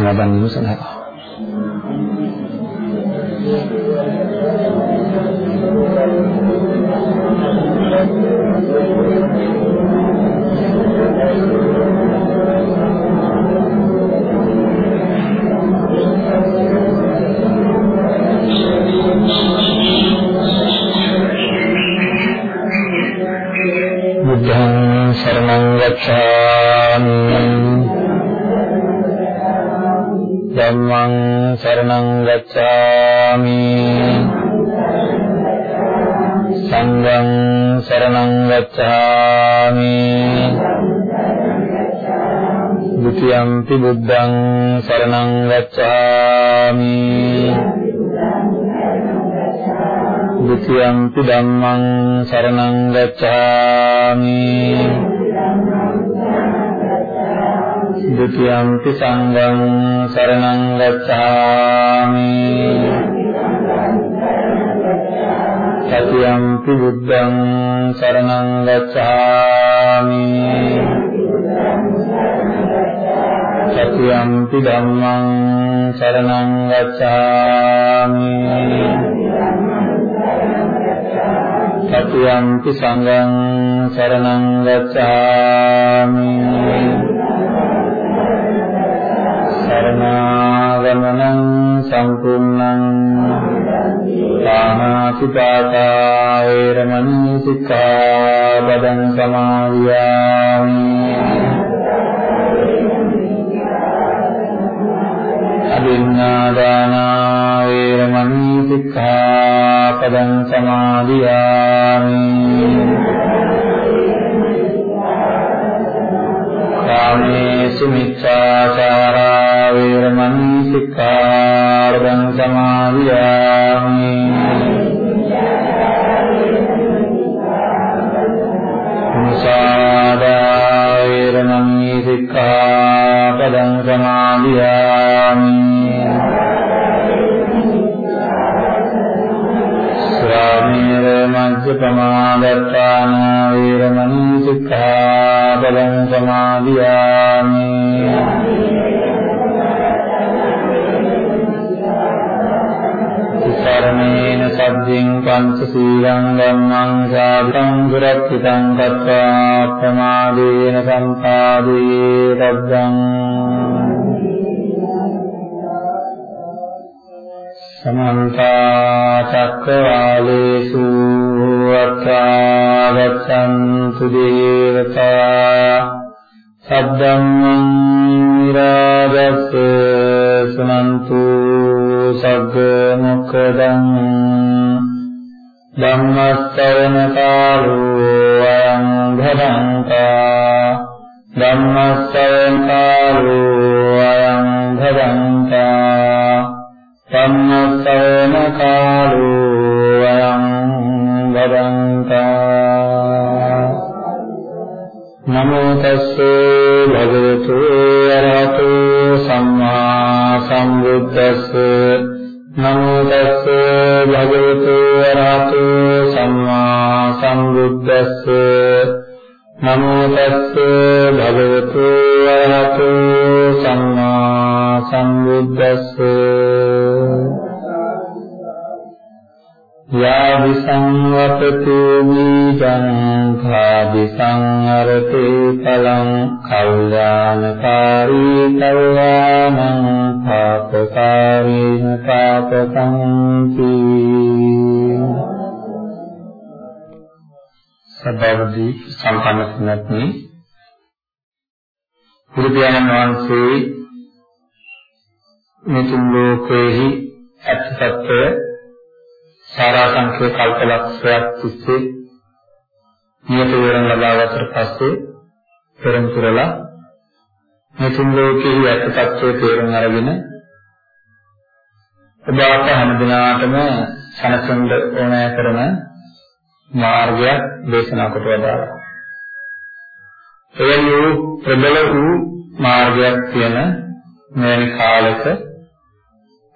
නමස්කාර කියන තුනතාවක් පස්සේ සමාදන් වීම සඳහා गच्छामि सङ्गम् शरणम् गच्छामि द्वितीयम्पि बुद्धम् शरणम् गच्छामि द्वितीयम्पि धम्मम् शरणम् गच्छामि द्वितीयंपि सङ्गम् शरणं गच्छामि। तृतीयंपि बुद्धं शरणं गच्छामि। तृतीयंपि धम्मं शरणं गच्छामि। तृतीयंपि सङ्गं शरणं गच्छामि। සරණාගමනං සම්පූර්ණං පාණාතිපාතා වේරමණී සික්ඛාපදං සමාදියාමි අදින්නාදානා වේරමණී සික්ඛාපදං සමාදියාමි කාමේසු මිච්ඡාචාරා වේරමණී සික්ඛාපදං සමාදියාමි। සුරක්ෂිතං කତ୍වා ප්‍රමාදේන සම්පාදේ රබ්බං සමන්ත චක්කවාලේසු අත්‍රා ගච්ඡන්තු දේවතා සද්දම්මං සම්මා සම්බුද්දස්ස යාදි සංවතතු බීජං භාදි සංහරතේ පලං කල්යාණකාරී කල්යාණං පාපකාරීන පාපකංති සබ්බවදී සම්පන්න නැත්නි බුදුපියාණන් වහන්සේ මේ තුන් ලෝකෙහි ඇත්තත්වය සාරාංශක කල්පලක්ෂයක් තිස්සේ නියත විවරණ ලබාගත්තට පස්සේ පෙරම් පුරලා මේ තුන් ලෝකෙහි ඇත්ත తත්වයේ තේරුම් අරගෙන ඔබට හැම දිනාටම සනසුන්ද ඕනෑ කරන මාර්ගයක් දේශනා කොට වදාළා. එවැනි වූ ප්‍රබල වූ මාර්ගයක් තියෙන මෙවැනි කාලෙක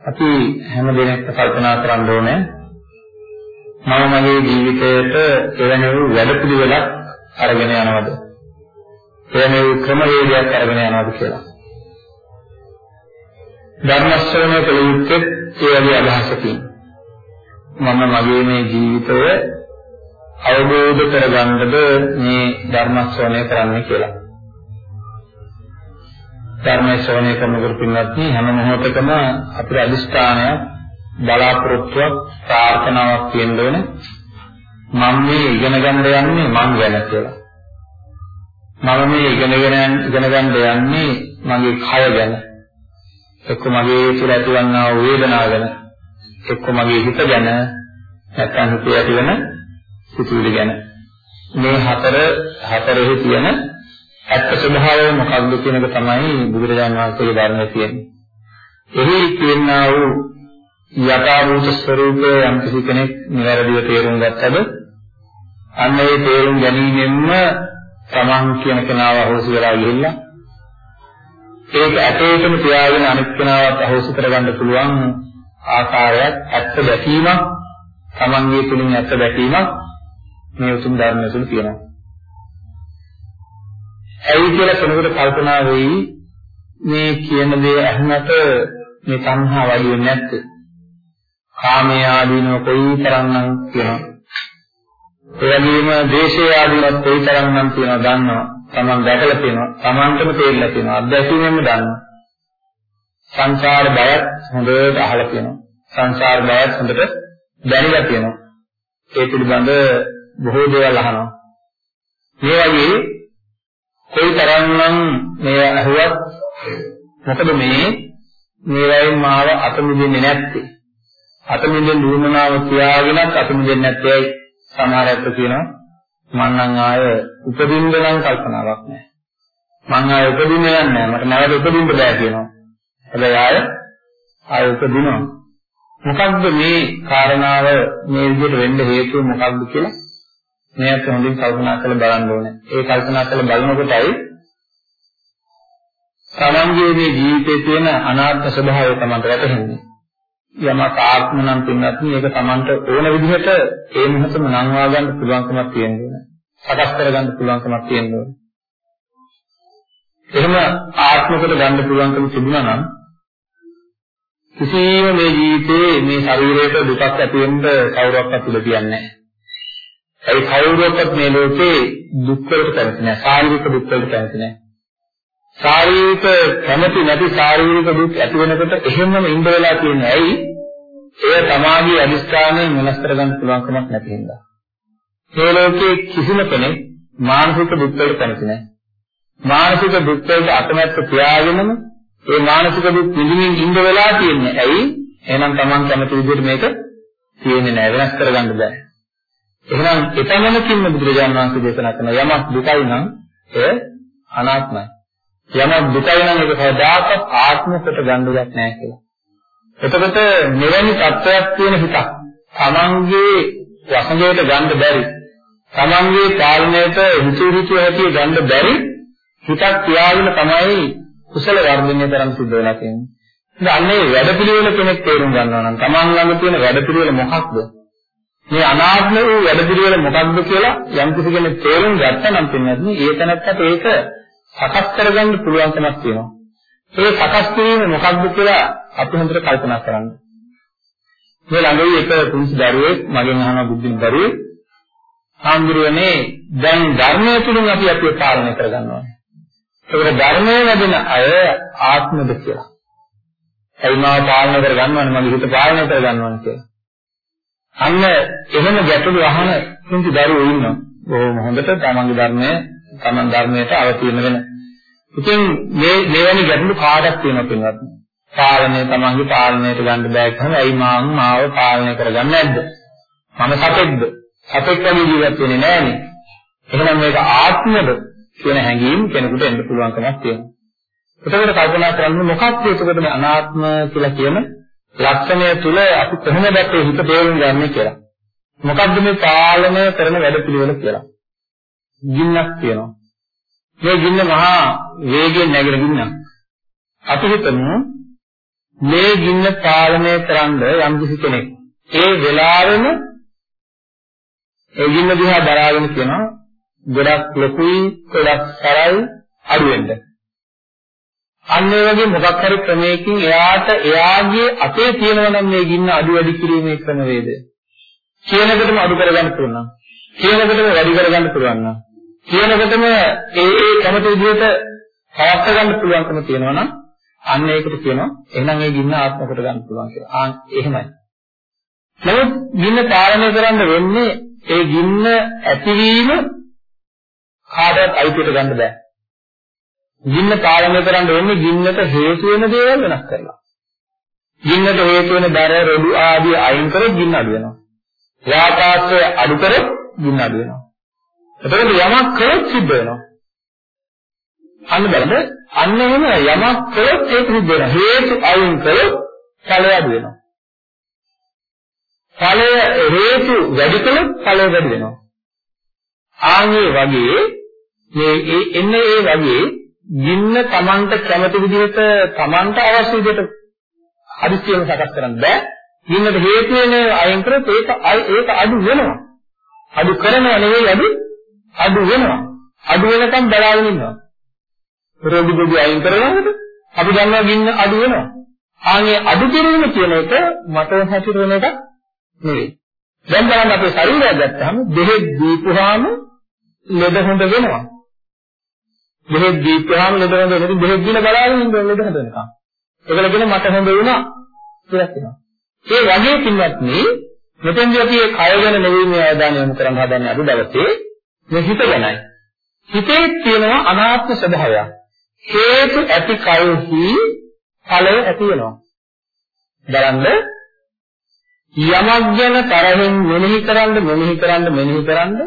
අපි හැම දිනෙක කල්පනා කරන්න ඕනේ මම මගේ ජීවිතයට එවැනි වූ වැඩපිළිවෙලක් අරගෙන යනවද? එවැනි වූ ක්‍රමවේදයක් අරගෙන යනවද කියලා. ධර්ම ශ්‍රවණය කළ යුත්තේ ඒ වගේ අදහසකින්. මම මගේ මේ ජීවිතය අවබෝධ කරගන්නද මේ ධර්ම ශ්‍රවණය කරන්න කියලා. ධර්ම ශ්‍රවණය කරනකොට පින්වත්නි හැම මොහොතකම අපේ අදිෂ්ඨානයක් බලාපොරොත්තුවක් ප්‍රාර්ථනාවක් තියෙන්න ඕනේ. මම මේ ඉගෙන ගන්න යන්නේ මං ගැන කියලා. මම මේ ඉගෙනගෙන ඉගෙන ගන්න යන්නේ මගේ කය ගැන. එක්ක මගේ තුළ ඇතිවන්නා වූ වේදනාව ගැන. එක්ක මගේ හිත ගැන. නැත්නම් හිතේ ඇතිවන සිතුවිලි ගැන. මේ හතර හතරෙහි තියෙන ඇත්ත ස්වභාවය මොකක්ද කියන එක තමයි බුදුරජාණන් වහන්සේගේ ධර්මයේ තියෙන්නේ. එහි කියනා වූ යථාභූත ස්වરૂපය යම් කිසි කෙනෙක් නිවැරදිව තේරුම් ගත්තද අන්න ඒ තේරුම් ගැනීමෙන්ම තමන් කියන කෙනාව අහෝසි වෙලා ගිහිල්ලා ඒක ඇටේටම තියාගෙන අනිත් කෙනාවත් අහෝසි කරගන්න පුළුවන් ආකාරයක් ඇත්ත දැකීමක් තමන්ගේ තුලින් ඇත්ත දැකීමක් මේ උතුම් ධර්මය තුළ තියෙනවා. ඇයි කියලා කෙනෙකුට කල්පනා වෙයි මේ කියන දේ අහනට මේ සංහා වැඩි වෙන්නේ නැත්තේ. කාමයේ ආදීනව කොයි තරම්නම් කියනවා. ඒ වගේම දේශේ ආදීනවත් කොයි තරම්නම් කියනවා දන්නවා. Taman දැකලා තියෙනවා. Tamanටම තේරිලා තියෙනවා. අත්දැකීමෙන්ම දන්නවා. සංසාර බයත් හොඳට අහලා තියෙනවා. සංසාර බයත් හොඳට දැනලා තියෙනවා. ඒ පිළිබඳ බොහෝ දේවල් අහනවා. මේ වගේ කොයි තරම්නම් මේ අහුවත් මොකද මේ මේ වයින් මාව අත මිදෙන්නේ නැත්තේ. අත මිදෙන්න දුන්නනාව තියාගෙනත් අත මිදෙන්නේ නැත්තේ සමහර අය කියනවා මං නම් ආය උපදින්න නම් කල්පනාවක් නැහැ. මං ආය උපදින්න යන්නේ නැහැ. මට නැවත උපදින්න බෑ කියනවා. හැබැයි ආය ආය උපදිනවා. මොකක්ද මේ කාරණාව මේ විදිහට වෙන්න හේතුව මොකක්ද කියලා මේක හොඳින් කල්පනා කරලා බලන්න ඕනේ. ඒ කල්පනා කරලා බලනකොටයි තමන්ගේ මේ ජීවිතයේ තියෙන අනාත්ම ස්වභාවය තමන්ට වැටහෙන්නේ. යමක් ආත්ම නම් පින්නත් මේක තමන්ට ඕන විදිහට ඒ මොහොතම නංවා ගන්න පුළුවන්කමක් තියෙනවා. සකස් කර ගන්න පුළුවන්කමක් තියෙනවා. එහෙම ආත්මකට ගන්න පුළුවන්කම තිබුණා නම් කිසිම මේ ජීවිතේ මේ ශරීරයට දුකක් ඇති වෙන්න කවුරක්වත් ඉඩ තියන්නේ නැහැ. ඒ කවුරුවක්වත් මේ ලෝකේ දුක් වලට කැමති නැහැ. ශාරීරික දුක් වලට කැමති නැහැ. ශාරීරික කැමති නැති ශාරීරික දුක් ඇති වෙනකොට එහෙමම ඉඳ වෙලා තියෙන්නේ ඇයි? ඒ තමාගේ අදිස්ථානයෙන් වෙනස් කරගන්න පුළුවන් කමක් නැති හින්දා. මේ ලෝකේ කිසිම කෙනෙක් මානසික දුක් වලට කැමති නැහැ. මානසික දුක් වලට අකමැත්ත තියාගෙනම ඒ මානසික දුක් විඳින්න ඉඳ වෙලා තියෙන්නේ ඇයි? එහෙනම් Taman කැමති විදිහට මේක තියෙන්නේ නැහැ වෙනස් කරගන්න බෑ. එහෙනම් එතනකින්ම බුදුරජාණන් වහන්සේ දේශනා කරන යමක් දුකයි නම් එය අනාත්මයි. යමක් දුකයි නම් ඒක කවදාකවත් ආත්මකට ගන්න දෙයක් නැහැ කියලා. එතකොට මෙවැනි තත්ත්වයක් තියෙන හිතක් තමන්ගේ වසඟයට ගන්න බැරි තමන්ගේ පාලනයට හිතු හිතු ඇති ගන්න බැරි හිතක් තියාගෙන තමයි කුසල වර්ධනය කරන් සිද්ධ වෙලා තියෙන්නේ. ඉතින් අන්නේ වැඩපිළිවෙල කෙනෙක් තේරුම් ගන්නවා නම් තමන් ළඟ තියෙන වැඩපිළිවෙල මොකක්ද? මේ අනාත්ම වූ වැඩපිළිවෙල මොකක්ද කියලා යම් කිසි කෙනෙක් තේරුම් ගත්තා නම් පින්නත් ඒ තැනත්තට ඒක සකස් කරගන්න පුළුවන්කමක් තියෙනවා. ඒ සකස් කිරීම මොකක්ද කියලා අපි හොඳට කල්පනා කරන්න. මේ ළඟදී එක පුංචි දරුවෙක් මගෙන් අහන බුද්ධින් දරුවෙක් හාමුදුරුවනේ දැන් ධර්මයේ තුලින් අපි අපේ පාලනය කරගන්නවා. ඒකට ධර්මයේ ලැබෙන අය ආත්මද කියලා. එයි මාව පාලනය කරගන්නවනේ මගේ හිත පාලනය කරගන්නවනේ කියලා. අන්න එහෙම ගැටලු අහන පුංචි දරුවෝ ඉන්නවා. බොහොම හොඳට තමන්ගේ ධර්මය තමන් ධර්මයට අවතීර්ණ වෙන. ඉතින් මේ මෙවැනි ගැටලු කාටක් තියෙනවා පින්වත්. පාලනය තමන්ගේ පාලනයට ගන්න බෑ කියනවා. ඇයි මාන් මාව පාලනය කරගන්නේ නැද්ද? මම සතෙක්ද? සතෙක් වගේ ජීවත් වෙන්නේ නෑනේ. එහෙනම් මේක ආත්මද කියන හැඟීම් කෙනෙකුට එන්න පුළුවන්කමක් තියෙනවා. එතකොට කල්පනා කරන්න මොකක්ද එතකොට මේ අනාත්ම කියලා කියන ලක්ෂණය තුල අපි කොහොමද අපේ හිත තේරුම් ගන්නේ කියලා. මොකද්ද මේ පාලනය කරන වැඩපිළිවෙල කියලා. ගින්නක් තියෙනවා. මේ ගින්න මහා වේගයෙන් නැගෙන ගින්නක්. අපි හිතමු මේ ගින්න පාලනය කරන්න යම් කිසි කෙනෙක් ඒ වෙලාවෙම ඒ ගින්න දිහා බලාගෙන කියනවා ගොඩක් ලොකුයි ගොඩක් සරයි අඩු වෙන්න. අන්න ඒ වගේ මොකක් හරි ක්‍රමයකින් එයාට එයාගේ අතේ තියෙනවා නම් මේ ගින්න අඩු වැඩි කිරීමේ ක්‍රමවේදය. කියනකොටම අඩු කරගන්න පුළුවන් නම්, කියනකොටම වැඩි කරගන්න පුළුවන් නම්, කියනකොටම ඒ ඒ කැමති විදිහට පවත් ගන්න පුළුවන්කම තියෙනවා නම් අන්න ඒකට කියනවා එහෙනම් ඒ ගින්න ආත්ම කොට ගන්න පුළුවන් කියලා. ආ එහෙමයි. නමුත් ගින්න පාලනය කරන්න වෙන්නේ ඒ ගින්න ඇතිවීම කාටවත් අයිතියට ගන්න බෑ. ගින්න පාලනය කරන්න වෙන්නේ ගින්නට හේතු වෙන දේවල් වෙනස් කරලා. ගින්නට හේතු වෙන දර රොඩු ආදී අයින් කරොත් ගින්න අඩු වෙනවා. වාතාශ්‍රය අඩු කරොත් ගින්න අඩු වෙනවා. එතකොට යමක් කළොත් සිද්ධ වෙනවා. අන්න බලන්න අන්න එහෙම යමක් කළොත් ඒක සිද්ධ වෙනවා. හේතු අයින් කළොත් ඵලය අඩු වෙනවා. ඵලය හේතු වැඩි කළොත් ඵලය වැඩි වෙනවා. ආන්ගේ වගේ මේ එන්නේ ඒ වගේ ගින්න Tamanට කැමති විදිහට Tamanට අවශ්‍ය විදිහට හදිස්සියම සකස් කරන්න බෑ. ගින්නට හේතු වෙන අයින් කරොත් ඒක ඒක අඩු වෙනවා. අඩු කරනවා නෙවෙයි අඩු අඩු වෙනවා. අඩු වෙනකම් බලාගෙන ඉන්නවා. රෝගි දුගි අයින් කරනකොට අපි දන්නවා ගින්න අඩු වෙනවා. ආන්නේ අඩු කිරීම කියන එක මට හැසිරෙන එක නෙවෙයි. දැන් බලන්න අපේ ශරීරය ගත්තාම දෙහෙත් දීපුවාම ලෙඩ හොඳ වෙනවා. දෙහෙත් දීපුවාම ලෙඩ හොඳ වෙනවා. දෙහෙත් දීලා බලාගෙන ඉන්න ලෙඩ හොඳ වෙනවා. ඒකල කියන මට හොඳ වුණා කියලා කියනවා. ඒ වගේ පින්වත්නි මෙතෙන්දී අපි කය ගැන නෙවෙයි මේ අවධානය යොමු කරන්න හදන්නේ අද දවසේ මේ හිත ගැනයි. හිතේ තියෙනවා අනාත්ම ස්වභාවයක්. හේතු ඇති කයෙහි ඵලය ඇති වෙනවා. බලන්න යමක් ගැන තරහින් මෙනෙහි කරන්න මෙනෙහි කරන්න මෙනෙහි කරන්න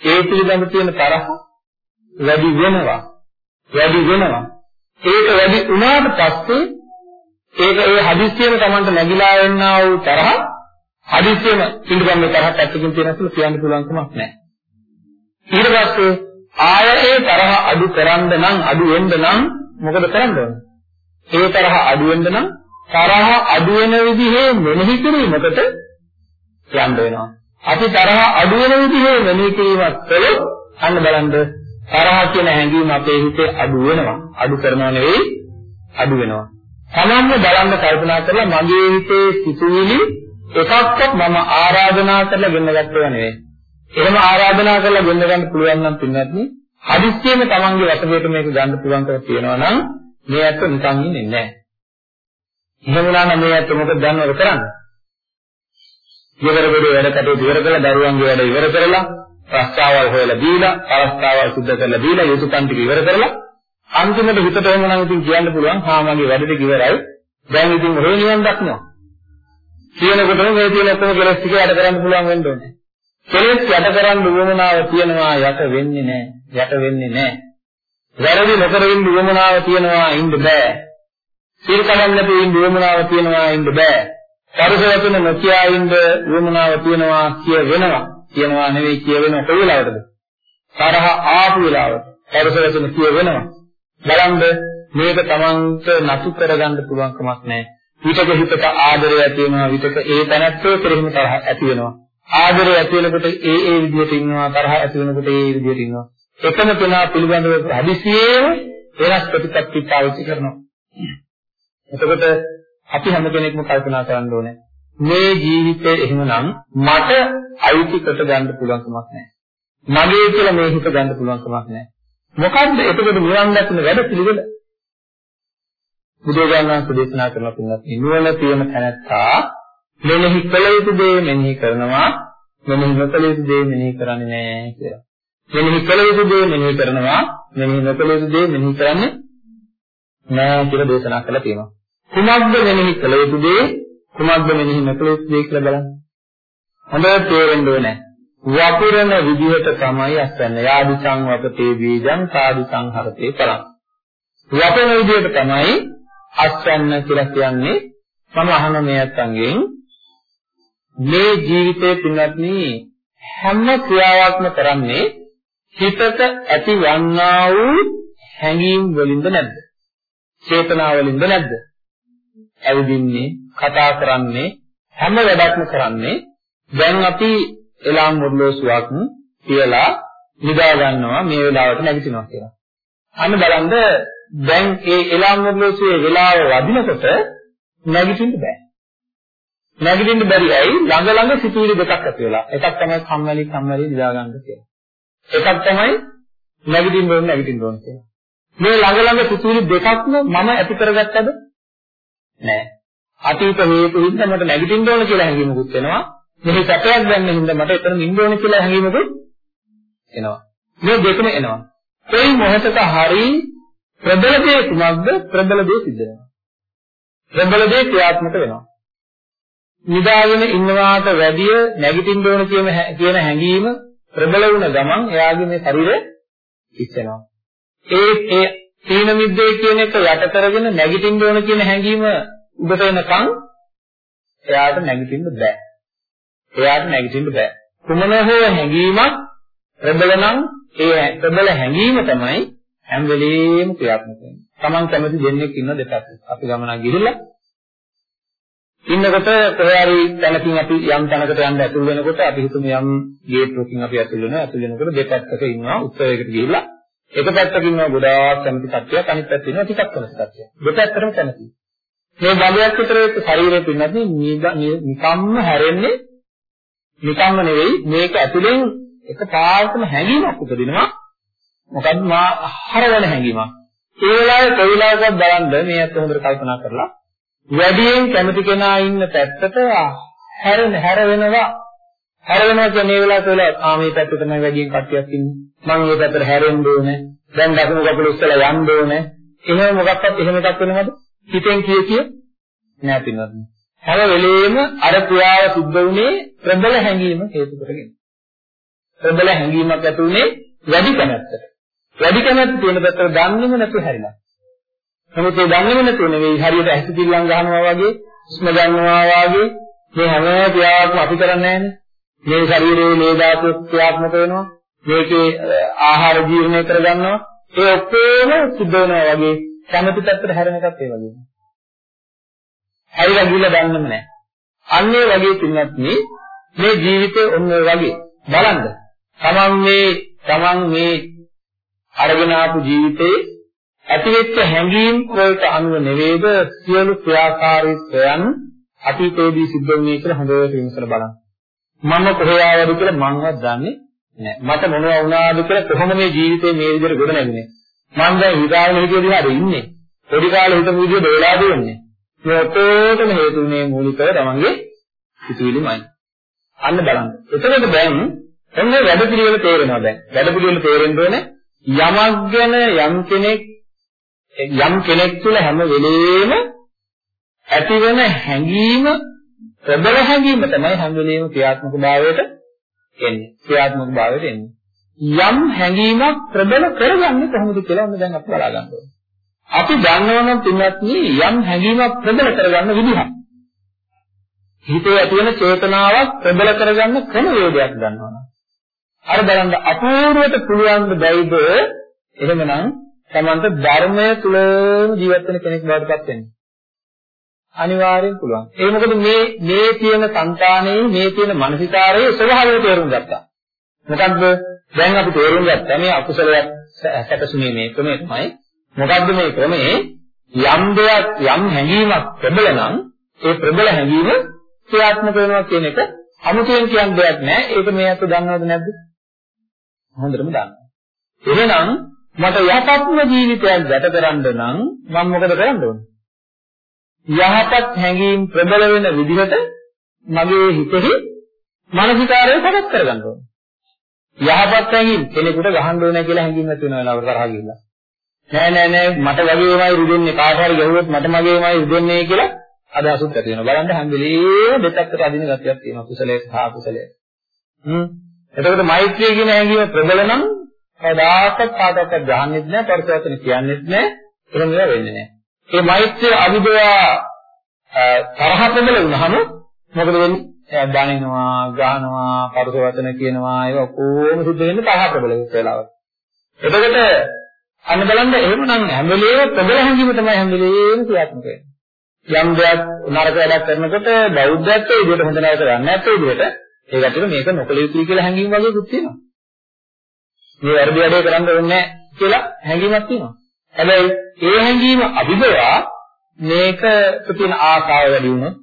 ඒ පිළිබඳ තියෙන තරහ වැඩි වෙනවා. වැඩි වෙනවා. ඒක වැඩි වුණාට පස්සේ ඒක ඒ හදිස්සියෙම Tamanට නැగిලා එන්නා වූ තරහ හදිස්සියෙම පිළිගන්න තරහ පැත්තකින් තියෙන කියලා කියන්න පුළුවන් කමක් නැහැ. ඊට පස්සේ ආය ඒ තරහ අඩු කරන්න නම් අඩු වෙන්න නම් මොකද කරන්න ඕනේ? ඒ තරහ අඩු වෙන්න නම් තරහ අඩු වෙන විදිහේ මෙනෙහි කිරීමකට යන්න වෙනවා. අපි තරහ අඩු වෙන විදිහේ මෙනෙහි කිරීමක් කළොත් අන්න බලන්න තරහ කියන හැඟීම අපේ හිතේ අඩු වෙනවා. අඩු කරනව නෙවෙයි අඩු වෙනවා. තමන්ම බලන්න කල්පනා කරලා මගේ හිතේ සිතුවිලි එකක්වත් මම ආරාධනා කරලා ගෙන්න ගත්තේ නෙවෙයි. එහෙම ආරාධනා කරලා ගෙන්න ගන්න පුළුවන් නම් පින්නත් නේ හදිස්සියෙම තමන්ගේ වශයෙන් මේක ගන්න පුළුවන්කම තියෙනවා නම් මේ ඇත්ත නිකන් ඉන්නේ නැහැ. එහෙම වුණා නම් මේ ඇත්ත මොකද දන්නවද කරන්නේ? ඉවර වෙලේ වැඩ කටයුතු ඉවර කරලා දරුවන්ගේ වැඩ ඉවර කරලා ප්‍රස්තාවල් හොයලා දීලා, පරස්තාවල් සුද්ධ කරලා දීලා, යුතුයකම් ටික ඉවර කරලා අන්තිමට හිතට එහෙම නම් ඉතින් කියන්න පුළුවන් හා මගේ වැඩ ටික ඉවරයි. දැන් ඉතින් ඔය නිවන් දක්නවා. කියනකොටම මේ තියෙන ඔක්කොම කෙලස් ටික යට කරන්න පුළුවන් වෙන්න ඕනේ. කෙලස් යට කරන්න උවමනාව තියනවා යට වෙන්නේ නැහැ. යට වෙන්නේ නැහැ. වැරදි නොකර ඉන්න උවමනාව තියනවා ඉන්න බෑ. සීල් කඩන්න නැතුව ඉන්න උවමනාව තියනවා ඉන්න බෑ. පරිසරතුන නොකියා ඉන්න උවමනාව තියනවා කිය වෙනවා. කියනවා නෙවෙයි කිය වෙනව කොයි වෙලාවටද? තරහ ආපු වෙලාවට. පරිසරතුන කිය වෙනවා. බලන්න මේක තමන්ට නතු කරගන්න පුළුවන් කමක් නැහැ. විතක හිතක ආදරය ඇති වෙනවා විතක ඒ තැනැත්තෝ කෙරෙහිම තරහ ඇති වෙනවා. ආදරය ඇති වෙනකොට ඒ ඒ විදිහට ඉන්නවා තරහ ඇති වෙනකොට ඒ ඒ විදිහට ඉන්නවා. එකම කෙනා පිළිබඳව හදිසියෙම වෙනස් ප්‍රතිපත්ති පාවිච්චි කරනවා. එතකොට අපි හැම කෙනෙක්ම කල්පනා කරන්න ඕනේ මේ ජීවිතේ එහෙමනම් මට අයිති කොට ගන්න පුළුවන් කමක් නැහැ. මගේ කියලා මේ හිත ගන්න පුළුවන් කමක් නැහැ. මොකද්ද එතකොට නිවන් දකින්න වැඩ පිළිවෙල? බුදුරජාණන් වහන්සේ දේශනා කරන පින්වත් නිවන තියෙන තැනත්තා මෙනෙහි කළ යුතු දේ මෙනෙහි කරනවා මෙනෙහි නොකළ යුතු දේ මෙනෙහි කරන්නේ නැහැ කියලා. මෙනෙහි කළ යුතු දේ මෙනෙහි කරනවා මෙනෙහි නොකළ යුතු දේ මෙනෙහි කරන්නේ නැහැ කියලා දේශනා කළා තියෙනවා. කුමක්ද මෙනෙහි කළ යුතු දේ කුමක්ද මෙනෙහි නොකළ යුතු දේ කියලා බලන්න. හොඳට තේරෙන්න ඕනේ. වපුරන විදිහට තමයි අස්වැන්න. යාදි සංවපතේ බීජං සාදි සංහරතේ පලං. වපුරන විදිහට තමයි අස්වැන්න කියලා කියන්නේ මම අහන මේ අත්ංගෙන් මේ ජීවිතයේ පින්වත්නි හැම ක්‍රියාවක්ම කරන්නේ හිතට ඇතිවන්නා වූ හැඟීම් වලින්ද නැද්ද? චේතනා වලින්ද නැද්ද? ඇවිදින්නේ, කතා කරන්නේ, හැම වැඩක්ම කරන්නේ දැන් අපි එලාම් මුර්ලෝසුවක් තියලා නිදා ගන්නවා මේ වෙලාවට නැගිටිනවා කියලා. අන්න බලන්න දැන් ඒ එළාම් මොරලෝසුවේ වෙලාව වදිනකොට නැගිටින්න බෑ. නැගිටින්න බැරි ඇයි? ළඟ ළඟ සිතුවිලි දෙකක් ඇති වෙලා. එකක් තමයි කම්මැලි කම්මැලි දිලා ගන්න කියලා. එකක් තමයි නැගිටින්න ඕනේ නැගිටින්න ඕනේ කියලා. මේ ළඟ ළඟ සිතුවිලි දෙකක්ම මම ඇති කරගත්තද? නෑ. අතීත හේතු හින්දා මට නැගිටින්න ඕන කියලා හැඟීමකුත් එනවා. මෙහි සැපයක් ගන්න හින්දා මට එතන ඉන්න ඕන කියලා හැඟීමකුත් එනවා. මේ දෙකම එනවා. කොයි මොහොතක හරි ප්‍රබල දේ කුමක්ද? ප්‍රබල දේ සිද්ධ වෙනවා. ප්‍රබල දේ ක්‍රියාත්මක වෙනවා. නිදාගෙන ඉන්නවාට වැඩිය නැගිටින්න ඕන කියන කියන හැඟීම ප්‍රබල වුණ ගමන් එයාගේ මේ ශරීරය ඉස්සෙනවා. ඒ ඒ තීන මිද්දේ කියන එක යට කරගෙන නැගිටින්න ඕන කියන හැඟීම උඩට එනකන් එයාට නැගිටින්න බෑ. එයාට නැගිටින්න බෑ. කුමන හෝ හැඟීමක් ප්‍රබල නම් ඒ ප්‍රබල හැඟීම තමයි හැම වෙලෙම ක්‍රියාත්මක වෙන්නේ. Taman කැමති දෙන්නෙක් ඉන්න දෙපැත්ත. අපි ගමනක් ගිහිල්ලා ඉන්නකොට කොහේ හරි තැනකින් අපි යම් තැනකට යන්න ඇතුල් වෙනකොට අපි හිතමු යම් ගේට්ටුවකින් අපි ඇතුල් වෙනවා. ඇතුල් වෙනකොට දෙපැත්තක ඉන්නවා උත්සවයකට ගිහිල්ලා එක පැත්තක ඉන්නවා ගොඩාක් කැමති කට්ටියක් අනිත් පැත්තේ ඉන්නවා ටිකක් කැමති කට්ටියක්. දෙපැත්තටම කැමති. මේ බලයක් විතර ශරීරය පින්නත් නිකම්ම හැරෙන්නේ නිකම්ම නෙවෙයි මේක ඇතුලෙන් එක පාරටම හැඟීමක් උපදිනවා. මොකද්ද? මා හරවන හැඟීමක්. ඒ වෙලාවේ කොයි වෙලාවකවත් බලන්න මේ අත හොඳට කල්පනා කරලා. වැඩියෙන් කැමති කෙනා ඉන්න පැත්තට හැරෙන හැර වෙනවා හැර වෙනවා කියන්නේ මේ වෙලාවට වෙලා ආ මේ පැත්ත තමයි වැඩියෙන් කට්ටියක් ඉන්නේ. මම මේ පැත්තට හැරෙන්න ඕනේ. දැන් දකුණු කකුල උස්සලා යන්න ඕනේ. එහෙම මොකක්වත් එහෙම එකක් වෙනවද? හිතෙන් කිය කිය. නෑ පින්වත්. හැම වෙලෙම අර ක්‍රියාව සිද්ධ වුණේ ප්‍රබල හැඟීම හේතු කරගෙන ප්‍රබල හැඟීමක් ඇති උනේ වැඩි කැමැත්තට. වැඩි කැමැත්ත තියෙන පැත්තට දන්නේම නැතුව හැරිලා. නමුත් ඒ දන්නේම නැතුව නෙවෙයි හරියට ඇස් පිළිලම් ගන්නවා වගේ, උස්ම ගන්නවා වගේ මේ හැම ක්‍රියාවක්ම අපි කරන්නේ නැහැනේ. මේ ශරීරයේ මේ ධාතු ක්‍රියාත්මක වෙනවා. මේකේ ආහාර ජීර්ණය කරගන්නවා. ඒ ඔක්කොම සිද්ධ වෙනවා වගේ කැමැති පැත්තට හැරෙන එකත් ඒ වගේම. හැරිලා ගිහලා දන්නේම නැහැ. අන්නේ වගේ තුනක් මේ ජීවිතේ ඔන්න ඔය වගේ බලන්න තමන් මේ තමන් මේ අරගෙන ආපු ජීවිතේ ඇතිවෙච්ච හැඟීම් වලට අනුව නෙවෙයිද සියලු ක්‍රියාකාරීත්වයන් අතීතයේදී සිද්ධ වුණේ කියලා හොඳට විමසලා බලන්න. මම කොහේ ආවද කියලා මංවත් දන්නේ නැහැ. මට මොනවා වුණාද කියලා කොහොම මේ ජීවිතේ මේ විදිහට ගොඩ නැගුණේ. මම දැන් හිතාගෙන හිටිය දිහාට ඉන්නේ. පොඩි කාලේ හිටපු විදිහට වෙලා දෙන්නේ. මේ ඔතේටම හේතුනේ මූලිකව තමන්ගේ සිතුවිලිමයි. අන්න බලන්න. එතකොට දැන් එන්නේ වැඩ පිළිවෙල තේරෙනවා දැන්. වැඩ පිළිවෙල තේරෙන්න ඕනේ යමක් ගැන යම් කෙනෙක් යම් කෙනෙක් තුළ හැම වෙලෙම ඇතිවන හැඟීම ප්‍රබල හැඟීම තමයි හැම වෙලෙම ක්‍රියාත්මක භාවයට එන්නේ. ක්‍රියාත්මක භාවයට එන්නේ. යම් හැඟීමක් ප්‍රබල කරගන්නේ කොහොමද කියලා ඔන්න දැන් අපි බලා ගන්න ඕනේ. අපි දන්නවා නම් තුනක් යම් හැඟීමක් ප්‍රබල කරගන්න විදිහක්. හිතේ ඇතිවන චේතනාවක් ප්‍රබල කරගන්න ක්‍රමවේදයක් දන්නවනම් අර බලන්න අපූර්වට පුළුවන් බැයිද එහෙමනම් තමන්ට ධර්මය තුලම ජීවත් වෙන කෙනෙක් බවට පත් වෙන්න. අනිවාර්යෙන් පුළුවන්. ඒ මොකද මේ මේ තියෙන సంతානයේ මේ තියෙන මානසිකාරයේ ස්වභාවය තේරුම් ගත්තා. මොකද්ද? දැන් අපි තේරුම් ගත්තා මේ අකුසලයක් සැකසුනේ මේ ක්‍රමය තමයි. මොකද්ද මේ ක්‍රමේ? යම් දෙයක් යම් හැඟීමක් ප්‍රබල නම් ඒ ප්‍රබල හැඟීම ක්‍රියාත්මක වෙනවා කියන එක අමුතුවෙන් කියන්න දෙයක් නැහැ. ඒක මේ අත දන්නවද නැද්ද? හොඳටම දන්නවා. එහෙනම් මට යහපත්ම ජීවිතයක් ගත කරන්න නම් මම මොකද කරන්න ඕනේ? යහපත් හැඟීම් ප්‍රබල වෙන විදිහට මගේ හිතෙහි මානසිකාරය සකස් කරගන්න ඕනේ. යහපත් හැඟීම් කෙනෙකුට ගහන්න ඕනේ කියලා හැඟීම් නැති වෙන වෙලාවට තරහ ගිහිල්ලා. නෑ නෑ නෑ මට වගේමයි රුදෙන්නේ කාට හරි ගැහුවොත් මට මගේමයි රුදෙන්නේ කියලා අදහසක් ඇති වෙනවා. බලන්න හැම වෙලේම දෙපැත්තට අදින ගතියක් තියෙනවා කුසලයේ සහ අකුසලයේ. හ්ම් එතකොට මෛත්‍රිය කියන හැඟීම ප්‍රබල නම් කවදාකවත් කාටවත් ගහන්නෙත් නැහැ, පරිසවතන කියන්නෙත් නැහැ, එහෙම නේද වෙන්නේ නැහැ. ඒ මෛත්‍රිය අවිදවා තරහ ප්‍රබල වුණාම මොකද වෙන්නේ? එයා දනිනවා, ගහනවා, පරිසවතන කියනවා, ඒක කොහොම සිද්ධ වෙන්නේ තරහ ප්‍රබල වෙලාවට. එතකොට අන්න බලන්න එහෙමනම් හැම වෙලේම ප්‍රබල හැඟීම තමයි හැම වෙලේම ක්‍රියාත්මක වෙන්නේ. යම් දෙයක් නරක වැඩක් කරනකොට බෞද්ධත්වයේ විදිහට හොඳ නරක ගන්න නැත්නම් විදිහට ඒ ගැටලුව මේක නොකළ යුතුයි කියලා හැඟීම් වගේකුත් තියෙනවා. මේ වැරදි වැඩේ කරන්න ඕනේ නැහැ කියලා හැඟීමක් තියෙනවා. හැබැයි ඒ හැඟීම අභිබවා මේක තියෙන ආසාව වැඩි වුණොත්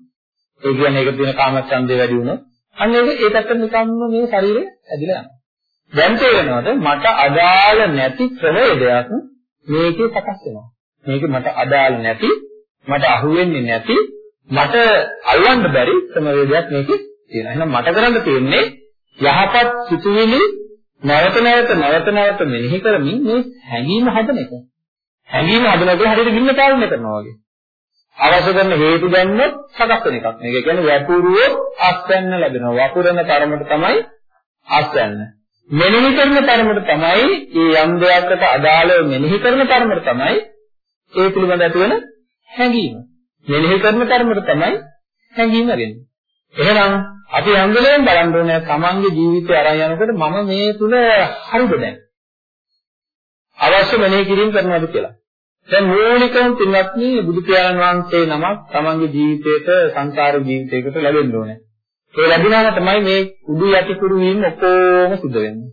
ඒ කියන්නේ ඒක තියෙන කාමච්ඡන්දේ වැඩි වුණොත් අන්න ඒක ඒකට නිකම්ම මේ ශරීරය ඇදිලා යනවා. දැන් තේරෙනවද මට අදාළ නැති ක්‍රමවේදයක් මේකේ සකස් වෙනවා. මේක මට අදාළ නැති මට අහුවෙන්නේ නැති මට අල්ලන්න බැරි ක්‍රමවේදයක් මේකේ තියෙනවා. එහෙනම් මට කරන්න තියෙන්නේ යහපත් සිතුවිලි නැවත නැවත නැවත නැවත මෙනෙහි කරමින් මේ හැඟීම හදන එක. හැඟීම හදනකොට හරියට ගින්න පාලනය කරනවා වගේ. අවශ්‍ය කරන හේතු දැම්මොත් සකස් වෙන එකක්. මේක කියන්නේ වැපුරුවොත් අස්වැන්න ලැබෙනවා. වපුරන තරමට තමයි අස්වැන්න. මෙනෙහි කරන තරමට තමයි මේ යම් දෙයකට අදාළව මෙනෙහි කරන තරමට තමයි ඒ පිළිබඳ ඇති වෙන හැඟීම. මෙනෙහි කරන තරමට තමයි හැඟීම වෙන්නේ. එහෙනම් අපි යම් වෙලෙන් බලන්න ඕනේ තමන්ගේ ජීවිතය අරන් යනකොට මම මේ තුල හරිද දැන්? අවශ්‍ය මෙනෙහි කිරීම කරනවද කියලා. දැන් මූලිකව පින්වත්නි බුදු පියාණන් වහන්සේ නමක් තමන්ගේ ජීවිතයට සංසාර ජීවිතයකට ලැබෙන්න ඕනේ. ඒ ලැබුණාම තමයි මේ උඩු යටි කුරු වීම ඔක්කොම සිද්ධ වෙන්නේ.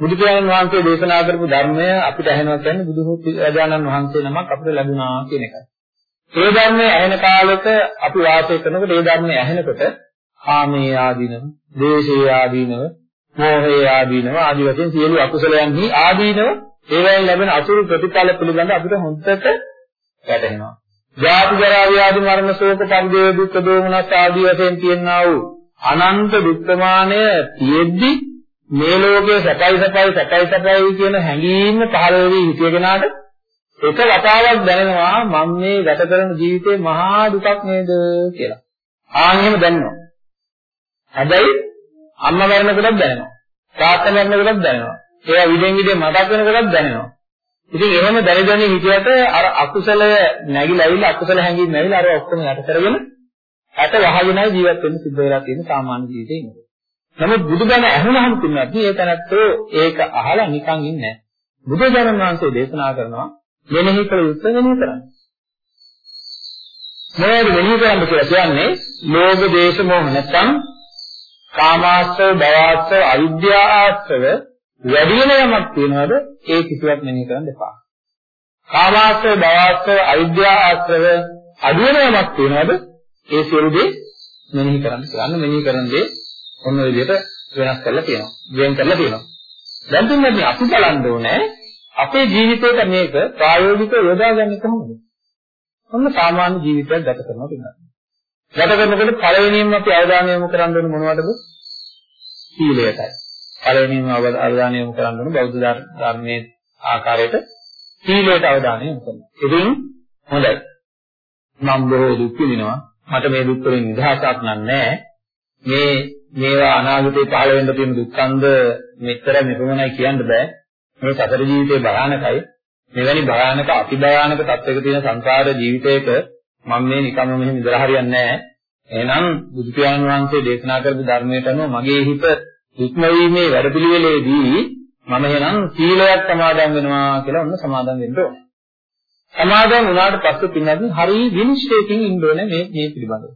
බුදු පියාණන් වහන්සේ දේශනා කරපු ධර්මය අපිට ඇහෙනවා කියන්නේ බුදු රජාණන් වහන්සේ නමක් අපිට ලැබුණා කියන එකයි. ඒ ධර්මයේ ඇහෙන කාලෙක අපි වාසය කරනකොට ඒ ධර්මයේ ඇහෙනකොට කාමයේ ආදීනව, දේශයේ ආදීනව, මෝහයේ ආදීනව ආදී වශයෙන් සියලු අකුසලයන්හි ආදීනව ඒවෙන් ලැබෙන අසුරු ප්‍රතිඵල පිළිබඳ අපිට හොඳට වැටහෙනවා. ජාති ජරා ව්‍යාධි මරණ ශෝක පරිදේ දුක් දෝමනස් ආදී වශයෙන් තියෙනා වූ අනන්ත දුක්ඛමානය තියෙද්දි මේ ලෝකයේ සැපයි සැපයි සැපයි සැපයි කියන හැඟීම පහළ වෙවි හිතිය කෙනාට එක වතාවක් දැනෙනවා මම මේ ගත කරන ජීවිතේ මහා දුකක් නේද කියලා. ආන් එහෙම දැනෙනවා. හැබැයි අම්මා මරනකොටත් දැනෙනවා. තාත්තා මරනකොටත් දැනෙනවා. ඒවා විදෙන් විදෙන් මතක් වෙනකොටත් දැනෙනවා. ඉතින් එහෙම දැනි දැනි හිතියට අර අකුසලය නැగిලා ඇවිල්ලා අකුසල හැඟීම් නැවිලා අර ඔක්කොම යට කරගෙන ඇට වහගෙනයි ජීවත් වෙන්න සිද්ධ වෙලා තියෙන සාමාන්‍ය ජීවිතේ ඉන්නේ. නමුත් බුදුබණ ඇහුනහම තුනක් ඒ තැනත්තෝ ඒක අහලා නිකන් ඉන්නේ නැහැ. බුදුජානක වහන්සේ දේශනා කරනවා මෙනෙහි කළ යුත්තේ මෙනෙහි කරන්න. මොනවද මෙනෙහි කරන්න කියලා කියන්නේ ලෝභ දේශ මොහ නැත්නම් කාමාශ්‍රව, භවශ්‍රව, අවිද්‍යාශ්‍රව වැඩි වෙන යමක් තියනවාද ඒ කිසිවක් මෙනෙහි කරන්න එපා. කාමාශ්‍රව, භවශ්‍රව, අවිද්‍යාශ්‍රව අඩු වෙන යමක් තියනවාද ඒ සියලු දේ මෙනෙහි කරන්න කියන්න මෙනෙහි කරන දේ ඔන්න ඔය විදිහට වෙනස් කරලා තියෙනවා. වෙන කරලා තියෙනවා. දැන් තුන්වෙනි අපි බලන්න ඕනේ අපේ ජීවිතේට මේක ප්‍රායෝගිකව යොදාගන්නේ කොහොමද? ඔන්න සාමාන්‍ය ජීවිතයක් ගත කරනවා කියනවා. ගත කරනකොට පළවෙනියෙන්ම අපි අවධානය යොමු කරන්න ඕනේ මොනවටද? සීලයටයි. පළවෙනියෙන්ම අවධානය යොමු කරන්න ඕනේ බෞද්ධ ධර්මයේ ආකාරයට සීලයට අවධානය යොමු කරනවා. ඉතින් හොඳයි. මම බොහෝ දුක් විඳිනවා. මට මේ දුක් වලින් නිදහසක් නැහැ. මේ මේවා අනාගතේ පහළ වෙන්න තියෙන දුක්ඛන්ද මෙතර මෙපමණයි කියන්න බෑ. මේ සතර ජීවිතේ භයානකයි. මෙවැනි භයානක අතිභයානක තත්වයක තියෙන සංසාර ජීවිතයක මම මේ නිකම්ම මෙහෙම ඉඳලා හරියන්නේ නැහැ. එහෙනම් බුදු පියාණන් වහන්සේ දේශනා කරපු ධර්මයට අනුව මගේ හිත ඉක්මවීමේ වැඩපිළිවෙලේදී මම එහෙනම් සීලයක් සමාදන් වෙනවා කියලා ඔන්න සමාදන් වෙන්න ඕනේ. සමාදන් වුණාට පස්සේ පින්නදී හරි විනිශ්චයකින් ඉන්න ඕනේ මේ මේ පිළිබඳව.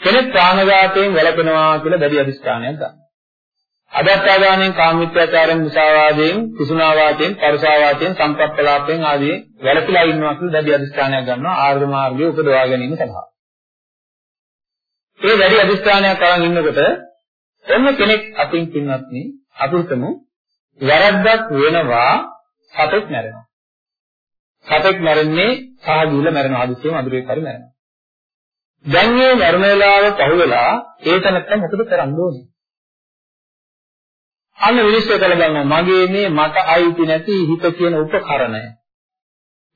කෙනෙක් ප්‍රාණඝාතයෙන් වැළපෙනවා කියලා බැරි අදිස්ථානයක් ගන්න. අදත්තාදානෙන් කාමීත්‍යාචාරයෙන් මුසාවාදයෙන් කුසුනාවාදයෙන් පරසාවාදයෙන් සම්පප්පලාපයෙන් ආදී වැළපිලා ඉන්නවා කියලා දැඩි අදිස්ථානයක් ගන්නවා ආර්ය මාර්ගයේ උපදවා ගැනීම සඳහා. ඒ දැඩි අදිස්ථානයක් අරන් ඉන්නකොට එන්න කෙනෙක් අතින් පින්වත් නේ අපි හිතමු වැරද්දක් වෙනවා සතෙක් මැරෙනවා. සතෙක් මැරෙන්නේ සහ ගිහිල්ලා මැරෙනවා හදිස්සියෙම අඳුරේ කරි මැරෙනවා. දැන් මේ මරණ වේලාව පහුවෙලා ඒ තැනත්තා මොකද කරන්න ඕනේ? අන්න විනිශ්චය කළ ගන්නවා මගේ මේ මට අයිති නැති හිත කියන උපකරණය.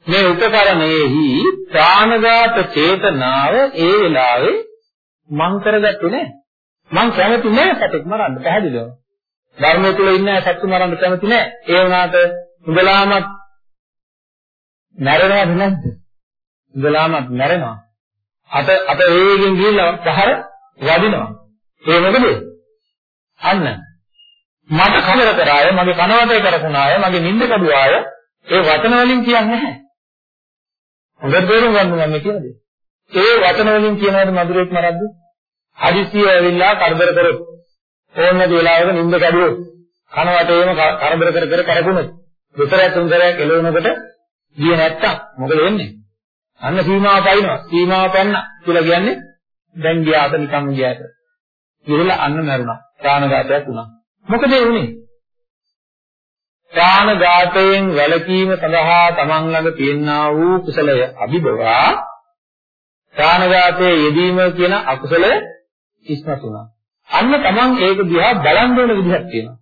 මේ උපකරණයෙහි ප්‍රාණඝාත චේතනාව ඒ වෙලාවේ මං කරගත්තේ නැහැ. මං කැමති නැහැ සතෙක් මරන්න පැහැදිලිව. ධර්මයේ තුල ඉන්න සත්තු මරන්න කැමති නැහැ. ඒ වුණාට උඹලාමත් මැරෙනවද නැද්ද? උඹලාමත් මැරෙනවා. අත අත වේගෙන් ගිහිල්ලා පහර වදිනවා. ඒ මොකද? අන්න මට කනර කරාය, මගේ කනවතේ කරකුණාය, මගේ නිින්ද කඩුවාය ඒ වචන වලින් කියන්නේ නැහැ. හොඳට තේරුම් ගන්න මම කියන්නේ. ඒ වචන වලින් කියනවාද මధుරෙක් මරද්ද? හදිස්සිය ඇවිල්ලා කරදර කරොත් ඕන නැති වෙලාවක නිින්ද කැඩුවොත් කන වටේම කරදර කර කර කරකුණොත් දෙතරක් තුන්තරක් එළවෙනකොට ගියේ නැත්තම් මොකද වෙන්නේ? අන්න සීමාව පයින්නවා. සීමාව පැන්න කියලා කියන්නේ දැන් ගියාට නිකන් ගියාට. ගිහලා අන්න මැරුණා. ප්‍රාණඝාතයක් වුණා. මොකද ඒ වුනේ? ප්‍රාණඝාතයෙන් වැළකීම සඳහා තමන් ළඟ තියෙනා වූ කුසලය අභිබවා ප්‍රාණඝාතයේ යෙදීම කියන අකුසලය ඉස්මතු වුණා. අන්න තමන් ඒක දිහා බලන් දෙන විදිහක් තියෙනවා.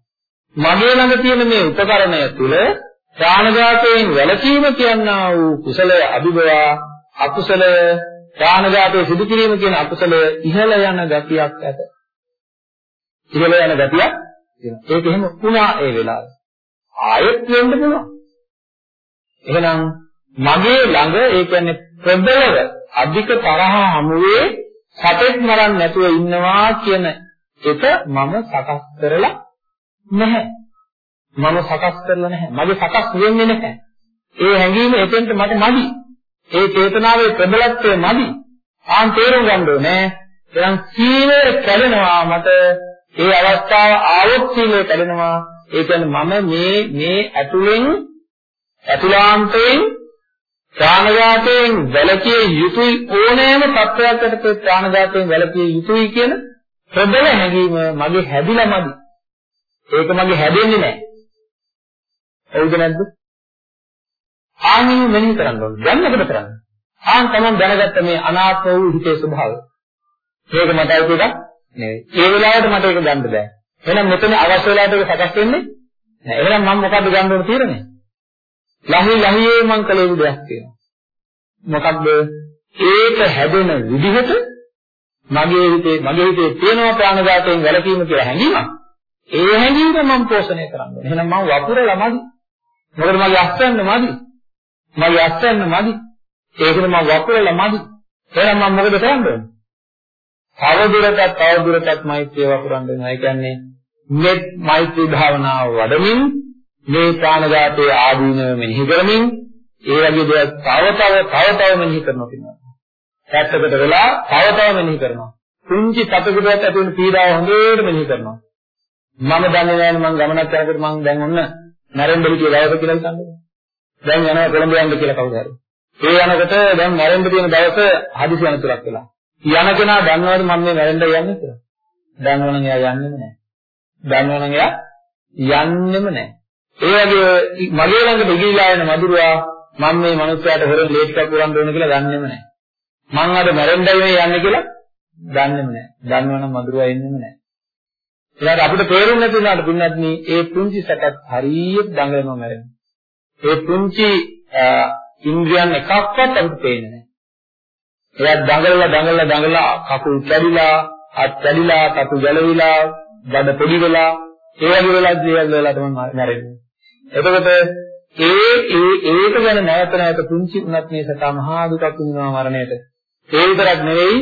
මගේ ළඟ තියෙන මේ උපකරණය තුල ප්‍රාණඝාතයෙන් වැළකීම කියනා වූ කුසලය අභිබවා අකුසලය ප්‍රාණඝාතයේ සිදු කිරීම කියන අකුසලය ඉහළ යන ගතියක් ඇත. ඉහළ යන ගතියක් තියෙනවා. ඒක එහෙම වුණා ඒ වෙලාවේ. ආයෙත් වෙන්න පුළුවන්. එහෙනම් මගේ ළඟ ඒ කියන්නේ ප්‍රබලව අධික තරහ හමුවේ සතෙක් මරන්න නැතුව ඉන්නවා කියන එක මම සකස් කරලා නැහැ. මම සකස් කරලා නැහැ. මගේ සකස් වෙන්නේ නැහැ. ඒ හැඟීම එතෙන්ට මට මදි. ඒ චේතනාවේ ප්‍රබලත්වය මදි. ආන් තේරුම් ගන්න ඕනේ. එහෙනම් සීලය කැඩෙනවා මට ඒ අවස්ථාව ආවොත් සීලය කැඩෙනවා. ඒ කියන්නේ මම මේ මේ ඇතුලෙන් ඇතුලාන්තයෙන් ප්‍රාණඝාතයෙන් වැළකී යුතුයි ඕනෑම තත්ත්වයකට ප්‍රාණඝාතයෙන් වැළකී යුතුයි කියන ප්‍රබල හැඟීම මගේ හැදිලා මදි. ඒක මගේ හැදෙන්නේ නැහැ. හරිද නැද්ද? ආනිය මෙනෙහි කරන්න ඕනේ. දැන් මොකද කරන්නේ? ආන් තමයි දැනගත්ත මේ අනාත්ම වූ හිතේ ස්වභාවය. මේක මට අයිති එකක් නෙවෙයි. ඒ වෙලාවට මට ඒක ගන්න බෑ. එහෙනම් මෙතන අවශ්‍ය වෙලාවට ඒක සකස් වෙන්නේ නැහැ. එහෙනම් මම මොකද්ද ගන්න ඕන තීරණය? ලහි ලහියේ මං කළ යුතු දෙයක් තියෙනවා. මොකද්ද? ඒක හැදෙන විදිහට මගේ හිතේ මගේ හිතේ තියෙනවා ප්‍රාණඝාතයෙන් වැළකීම කියලා හැඟීමක්. ඒ හැඟීම මම පෝෂණය කරන්න ඕනේ. එහෙනම් මම වපුරලා මදි. මොකද මගේ අස්තන්න මදි. මගේ අස්තන්න මදි. ඒකද මම වපුරලා මදි. එහෙනම් මම මොකද කරන්නේ? තව දුරටත් තව දුරටත් මෛත්‍රිය වපුරන්න වෙනවා. ඒ කියන්නේ මෙත් මෛත්‍රී භාවනාව වඩමින් මේ ප්‍රාණඝාතයේ ආදීනව මෙනෙහි කරමින් ඒ වගේ දේවල් තව තව තව තව මෙනෙහි කරනවා කියනවා. පැත්තකට වෙලා තව තව මෙනෙහි කරනවා. කුංචි තපෙකුට ඇති වෙන පීඩාව හොඳට මෙනෙහි කරනවා. මම දන්නේ නැහැ මම ගමනක් යනකොට මම දැන් ඔන්න නැරෙන්න හිටිය දවස කියලා හිතන්නේ. දැන් යනවා කොළඹ යන්න කියලා කවුද හරි. ඒ යනකොට දැන් නැරෙන්න තියෙන දවස හදිසි අනතුරක් වෙලා. යන කෙනා දන්නවද මම මේ නැරෙන්න යන්නේ කියලා? දන්නවනම් එයා යන්නේම නැහැ. දන්නවනම් එයා යන්නෙම නැහැ. ඒ වගේ මගේ ළඟට ගිහිලා එන මధుරවා මම මේ මනුස්සයාට හොරෙන් ලේට් එකක් පුරන්න ඕන කියලා දන්නේම නැහැ. මං අද මැරෙන්නයි මේ යන්නේ කියලා දන්නේම නැහැ. දන්නවනම් මధుරවා එන්නෙම නැහැ. ඒකට අපිට තේරුම් නැති වුණාට පින්නත් මේ පුංචි සැකත් හරියට දඟලනවා මැරෙන්න. ඒ පුංචි ඉන්ද්‍රියන් එකක්වත් අපිට පේන්නේ නැහැ. එයා දඟලලා දඟලලා දඟලලා කකුල් කැඩිලා, අත් කැඩිලා, කටු ගැලවිලා, බඩ පොඩි වෙලා, ඒ වගේ වෙලා දේවල් වෙලා තමයි මැරෙන්නේ. එතකොට ඒ ඒ ඒක ගැන නැවත නැවත පුංචි උනත් මේ සතා මහා දුකක් විඳිනවා මරණයට. ඒ විතරක් නෙවෙයි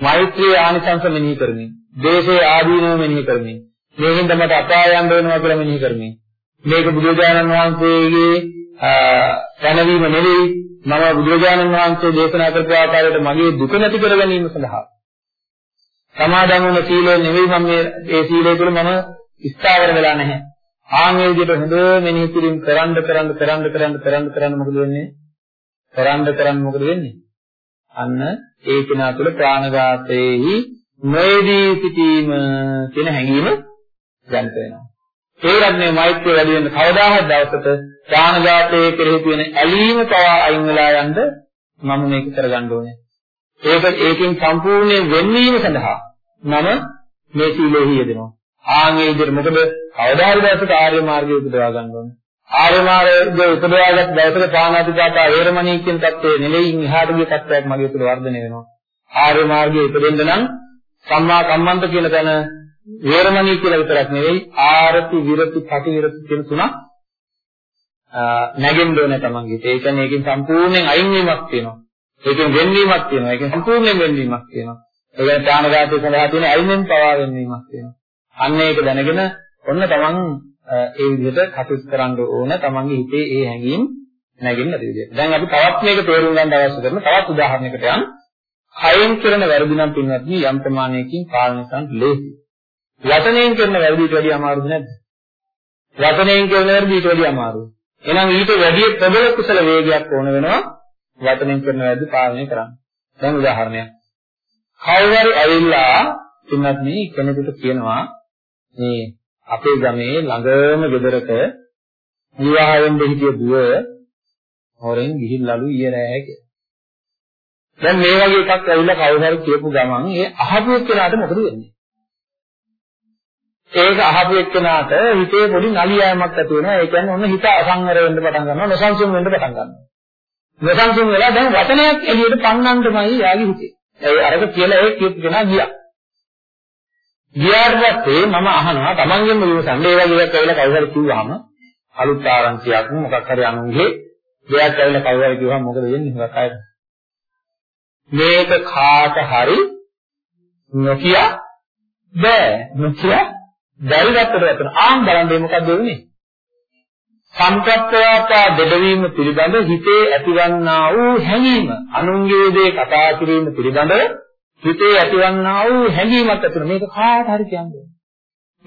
මෛත්‍රී ආනිසංස මෙනෙහි කරමින්, දේශේ ආදීනව මෙනෙහි කරමින්, මේකෙන් තමයි අපාය යන්න වෙනවා කියලා මෙනෙහි කරමින්. මේක බුදුරජාණන් වහන්සේගේ දැනවීම නෙවෙයි මම බුදුරජාණන් වහන්සේ දේශනා කරපු ආකාරයට මගේ දුක නැති කර ගැනීම සඳහා සමාදන් වුණ සීලය නෙවෙයි මම මේ ඒ සීලය තුළ මම ස්ථාවර වෙලා නැහැ. ආන්ගේ විදිහට හොඳ මෙනෙහි කිරීම කරන්න කරන්න කරන්න කරන්න කරන්න කරන්න මොකද වෙන්නේ? කරන්න කරන්න මොකද වෙන්නේ? අන්න ඒ කෙනා තුළ ප්‍රාණඝාතයේහි නොයේදී සිටීම කියන හැඟීම ජනිත වෙනවා. ඒකත් මේ මෛත්‍රිය වැඩි වෙන කවදා හරි දවසක ප්‍රාණඝාතයේ කෙරෙහි තියෙන ඇලීම පවා අයින් වෙලා යන්න මම මේක කරගන්න ඕනේ. ඒක ඒකෙන් සම්පූර්ණයෙන් වෙන්වීම සඳහා මම මේ සීලෙහි යෙදෙනවා. ආන්ගේ විදිහට මොකද කවදා හරි දවසක ආර්ය මාර්ගය උපදවා ගන්න ඕනේ. ආර්ය මාර්ගය උපදවාගත් දවසක පාණාතිපාතා වේරමණී කියන தත්ත්වය නෙලෙයින් එහාට ගිය தත්ත්වයක් මගේ තුළ වර්ධනය වෙනවා. ආර්ය මාර්ගයේ ඉපදෙන්න නම් සම්මා කම්මන්ත කියන තැන වේරමණී කියලා විතරක් නෙවෙයි ආරති විරති පටිවිරති කියන තුනක් නැගෙන්න ඕනේ තමන්ගේ. ඒ කියන්නේ ඒකෙන් සම්පූර්ණයෙන් අයින් වීමක් තියෙනවා. ඒකෙන් වෙන්වීමක් තියෙනවා. ඒකෙන් සම්පූර්ණයෙන් වෙන්වීමක් තියෙනවා. ඒ කියන්නේ ඥානගාතය සඳහා තියෙන අයින්ෙන් පවා වෙන්වීමක් තියෙනවා. අන්න ඒක දැනගෙන ඔන්න තමන් ඒ විදිහට කටයුතු කරන්න ඕන තමන්ගේ හිතේ ඒ හැඟීම් නැගෙන්න නැති විදිහට. දැන් අපි තවත් මේක තේරුම් ගන්න අවශ්‍ය කරන තවත් උදාහරණයකට යන් කයෙන් කරන වැරදි නම් පින්වත්නි යම් ප්‍රමාණයකින් පාලනය කරන්න ලේසියි. වචනයෙන් කරන වැරදිට වැඩිය අමාරුද නැද්ද? වචනයෙන් කරන වැරදිට වැඩිය අමාරුයි. එහෙනම් ඊට වැඩි ප්‍රබල කුසල වේගයක් ඕන වෙනවා වචනෙන් කරන වැඩි පාලනය කරන්න. දැන් උදාහරණයක්. කවුරු ඇවිල්ලා ඉන්නත් මේ කෙනෙකුට කියනවා මේ අපේ ගමේ ළඟම ගෙදරක විවාහ වෙන්න හිටිය දුව හොරෙන් ගිහිල්ලාලු ඊයේ රෑ කියලා. දැන් මේ වගේ එකක් ඇවිල්ලා කවුරු හරි කියපු ගමන් ඒ අහපු එක්කෙනාට මොකද වෙන්නේ? ඒක අහපු එක්කෙනාට හිතේ පොඩි නලියෑමක් ඇති වෙනවා. ඒ කියන්නේ ඔන්න හිත අසංවර වෙන්න පටන් ගන්නවා, නොසන්සුන් වෙන්න පටන් ගන්නවා. නොසන්සුන් වෙලා දැන් වචනයක් එළියට පන්නන්නමයි යාගේ හිතේ. ඒ අරක කියලා ඒ කියපු කෙනා ගියා. ගියාට පස්සේ මම අහනවා තමන්ගෙම විමසන්නේ ඒ වගේ එකක් ඇවිල්ලා කවුරු හරි කිව්වහම අලුත් ආරංචියක් මොකක් හරි අනුන්ගේ දෙයක් ඇවිල්ලා කවුරු හරි කිව්වහම මොකද වෙන්නේ හුඟක් අය මේක කාට හරි නොකිය බෑ නොකිය බැරි ගැටට වැටෙන ආම් බලන්නේ මොකද්ද වෙන්නේ? සම්ප්‍රත්‍යාපා දෙඩවීම පිළිබඳ හිතේ ඇතිවන්නා වූ හැඟීම. අනුන්ගේ දේ කතා කිරීම පිළිබඳ හිතේ ඇතිවන්නා වූ හැඟීමක් ඇතිවෙන මේක කාට හරි කියන්නේ?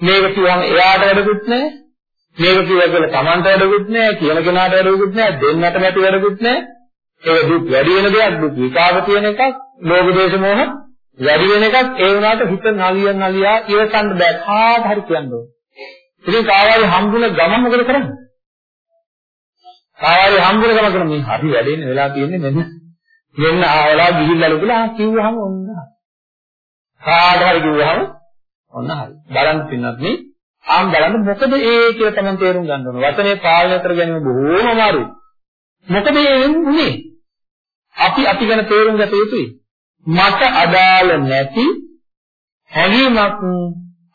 මේක කියවම එයාට වැඩකුත් නැහැ. මේක කියවා කියලා Tamanට වැඩකුත් නැහැ. කියන කෙනාට වැඩකුත් නැහැ. දෙන්නට නැති වැඩකුත් නැහැ. ඒක දුක් වැඩි වෙන දෙයක්. දුක් විපාක තියෙන එකක්. ලෝභ දේශ මොහ වැඩි වෙන එකක් ඒ වුණාට හිත නලිය නලියා ඉවසන්න බෑ. කාට හරි කියන්න ඕන. ඉතින් කාවාරි හම්බුන ගමන් මොකද කරන්නේ? කාවාරි හම්බුන ගමන් කරන මේ හරි වැඩේනේ වෙලා තියෙන්නේ මෙන්න. මෙන්න ආවලා ගිහිල්ලාලු කියලා කිව්වහම ඔන්න කාට හරි කිව්වහම ඔන්න හරි. බලන්න පින්නත් මේ ආම් බලන්න මොකද ඒ කියලා තමයි තේරුම් ගන්න ඕන. වචනේ පාලනය කර ගැනීම බොහෝම අමාරුයි. මොකද ඒ වෙන්නේ? අපි අපි ගැන තේරුම් ගත යුතුයි. මට අදාළ නැති හැඟීමක්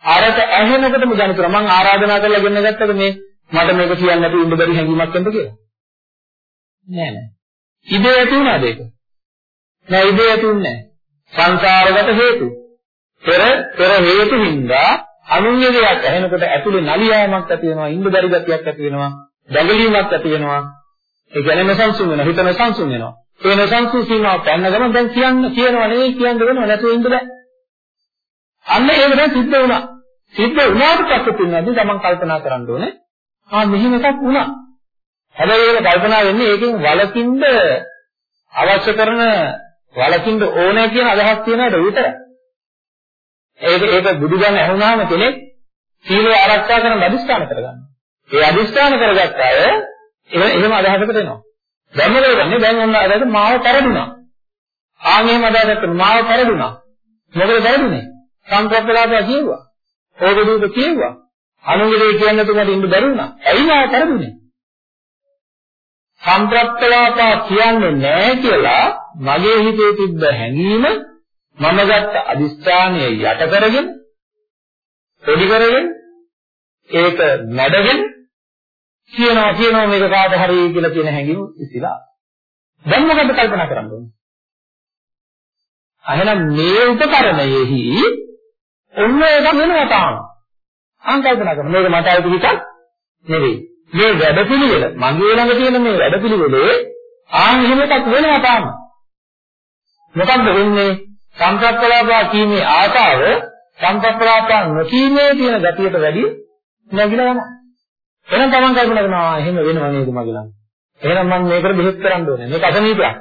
අරට ඇහෙනකොටම දැනෙනවා මම ආරාධනා කරලා ගෙන්න ගත්තද මේ මට මේක කියන්න නැති ඉන්න බැරි හැඟීමක් එන්න කියලා නෑ නෑ ඉබේ ඇති වුණාද ඒක නෑ ඉබේ ඇතුන්නේ සංසාරගත හේතු. පෙර පෙර හේතු හින්දා අනුන්ගේ දෙයක් ඇහෙනකොට ඇතුලේ නලියාවක් ඇති වෙනවා, ඉන්න බැරි ගතියක් ඇති වෙනවා, දැඟලීමක් ඇති වෙනවා. ඒ කියන්නේ නොසන්සුන් වෙනවා, හිත නොසන්සුන් වෙනවා. ඒ නොසන්සුන් සීමාව පැන්න ගමන් දැන් කියන්න කියනවා නෙවෙයි කියන්න වෙනව නැතුව ඉන්න බෑ. අන්න ඒක දැන් සිද්ධ වුණා. සිද්ධ වුණාට පස්සේ පින්නදී තමන් කල්පනා කරන්න ඕනේ. ආ මෙහෙම එකක් වුණා. හැබැයි ඒක කල්පනා වෙන්නේ ඒකෙන් වලකින්ද අවශ්‍ය කරන වලකින්න ඕනේ කියන අදහස් තියෙනවට විතරයි. ඒක ඒක බුදුදහම ඇහුණාම කෙනෙක් සීලය ආරක්ෂා කරන අදිස්ථාන කරගන්නවා. ඒ අදිස්ථාන කරගත්ත අය එහෙම අදහසකට එනවා. දැන් මොකද කරන්නේ? දැන් ඔන්න අදහස මාව පරදුනා. ආන් එහෙම අදහසකට මාව පරදුනා. මොකද පරදුනේ? සංකප්පලාපය කියුවා. ඕක දුක කියුවා. අනුන්ගේ දේ කියන්න තුමට ඉන්න බැරි වුණා. ඇයි මාව පරදුනේ? සම්ප්‍රප්තලාපා කියන්නේ නැහැ කියලා මගේ හිතේ තිබ්බ හැඟීම මම ගත්ත අදිස්ථානය යට කරගෙන පොඩි කරගෙන ඒක නැඩගෙන කියනවා කියනවා මේක කාට හරි කියලා කියන හැඟීම ඉතිලා දැන් මොකද කල්පනා කරන්න ඕනේ අහනම් මේ උපකරණයෙහි ඔන්න එකක් වෙනවා තාම අන් කල්පනා කරන මේක මට අයිති එකක් නෙවෙයි මේ වැඩපිළිවෙල මගේ ළඟ තියෙන මේ වැඩපිළිවෙලේ ආන් එහෙම එකක් වෙනවා තාම. මොකක්ද වෙන්නේ? සම්ප්‍රප්පලාපා කීමේ ආකාර සම්ප්‍රප්පලාපා නොකීමේ තියෙන ගතියට වැඩි නැగిලා යනවා. එහෙනම් තමන් කල්පනා කරනවා එහෙම වෙනව නේද මගේ ළඟ. එහෙනම් මම මේකට බෙහෙත් කරන්න ඕනේ. මේක අසනීපයක්.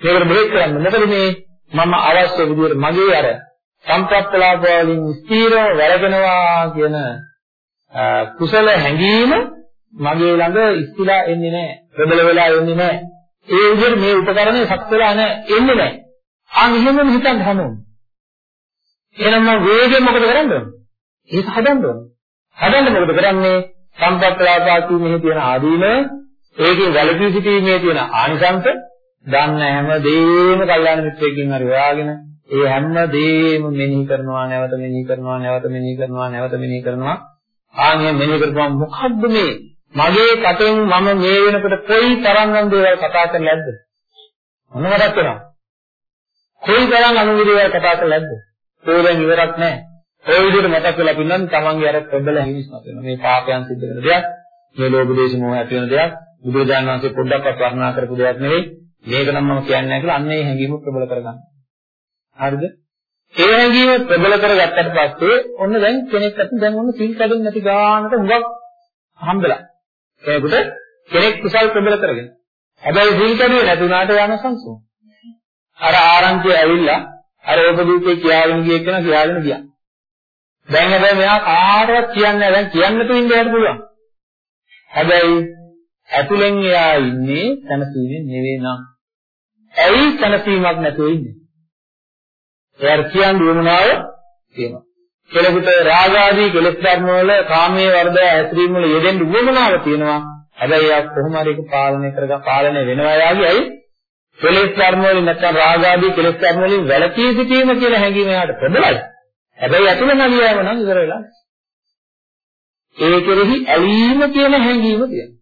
මේකට බෙහෙත් කරන්න. මොකද මේ මම අවශ්‍ය විදිහට මගේ අර සම්ප්‍රප්පලාප වලින් ස්ථීරව වැරගෙනවා කියන කුසල හැඟීම මගේ ළඟ ඉස්තිලා එන්නේ නැහැ. ප්‍රබල වෙලා එන්නේ නැහැ. ඒ විදිහට මේ උපකරණය සක්ස් වෙලා නැහැ එන්නේ නැහැ. අන් එහෙමම හිතන්න හැමෝම. එහෙනම් මම වේගෙන් මොකද කරන්නේ? ඒක හදන්න ඕනේ. හදන්න මොකද කරන්නේ? සම්පත්ලාපාති මෙහි තියෙන ආදීන ඒකේ වැළකී සිටීමේ තියෙන ආනිසංස දන්න හැම දෙයක්ම කල්යාණ මිත්‍රයෙක්ගෙන් හරි හොයාගෙන ඒ හැම දෙයක්ම මෙනෙහි කරනවා නැවත මෙනෙහි කරනවා නැවත මෙනෙහි කරනවා නැවත මෙනෙහි කරනවා ආන්ගේ මෙනෙහි කරපුවම මොකද්ද මේ මගේ කටෙන් මම මේ වෙනකොට කොයි තරම්නම් දේවල් කතා කරලා නැද්ද? මොනවදක් වෙනවා? කොයි තරම් අනුන්ගේ දේවල් කතා කරලා නැද්ද? ඒ දැන් ඉවරක් නැහැ. ඒ විදිහට මතක් වෙලා පින්නන් තමන්ගේ අර ප්‍රබල හිමිස්මත් වෙනවා. මේ පාපයන් සිද්ධ වෙන දෙයක්, මේ ලෝභ දේශ මොහ ඇති වෙන දෙයක්, බුදුරජාණන් වහන්සේ පොඩ්ඩක්වත් වර්ණනා කරපු දෙයක් නෙවෙයි. මේක නම් මම කියන්නේ නැහැ කියලා අන්න ඒ හැඟීම ප්‍රබල කරගන්න. හරිද? ඒ හැඟීම ප්‍රබල කරගත්තට පස්සේ ඔන්න දැන් කෙනෙක් අතින් දැන් ඔන්න සිල් කඩෙන්නේ නැති ගානට හුඟක් හම්බෙලා. කෙනෙකුට කෙනෙක් කුසල් ප්‍රබල කරගෙන. හැබැයි සිල් කැඩුවේ නැතුණාට යන සංසුන්. අර ආරංචිය ඇවිල්ලා අර උපදීපේ කියාගෙන ගිය කෙනා කියාගෙන ගියා. දැන් හැබැයි මෙයා කාටවත් කියන්නේ නැහැ. දැන් කියන්න තු ඉන්න යට පුළුවන්. හැබැයි ඇතුලෙන් එයා ඉන්නේ තනසීමෙන් නෙවෙයි නම්. ඇයි තනසීමක් නැතුව ඉන්නේ? එයාට කියන්න උවමනාව තියෙනවා. කෙනෙකුට රාග ආදී කෙලෙස් ධර්ම වල කාමයේ වර්ධය ඇතිරීම වල යෙදෙන්න උවමනාව තියෙනවා. හැබැයි එයා කොහොම හරි ඒක පාලනය කරගන්න පාලනය වෙනවා යාගේ ඇයි? කෙලෙස් ධර්ම වලින් නැත්නම් රාග ආදී කෙලෙස් ධර්ම වලින් වැළකී සිටීම කියලා හැඟීම එයාට ප්‍රබලයි. හැබැයි අතුල නලියම නම් ඉවර වෙලා. ඒ කෙරෙහි ඇලීම කියන හැඟීම තියෙනවා.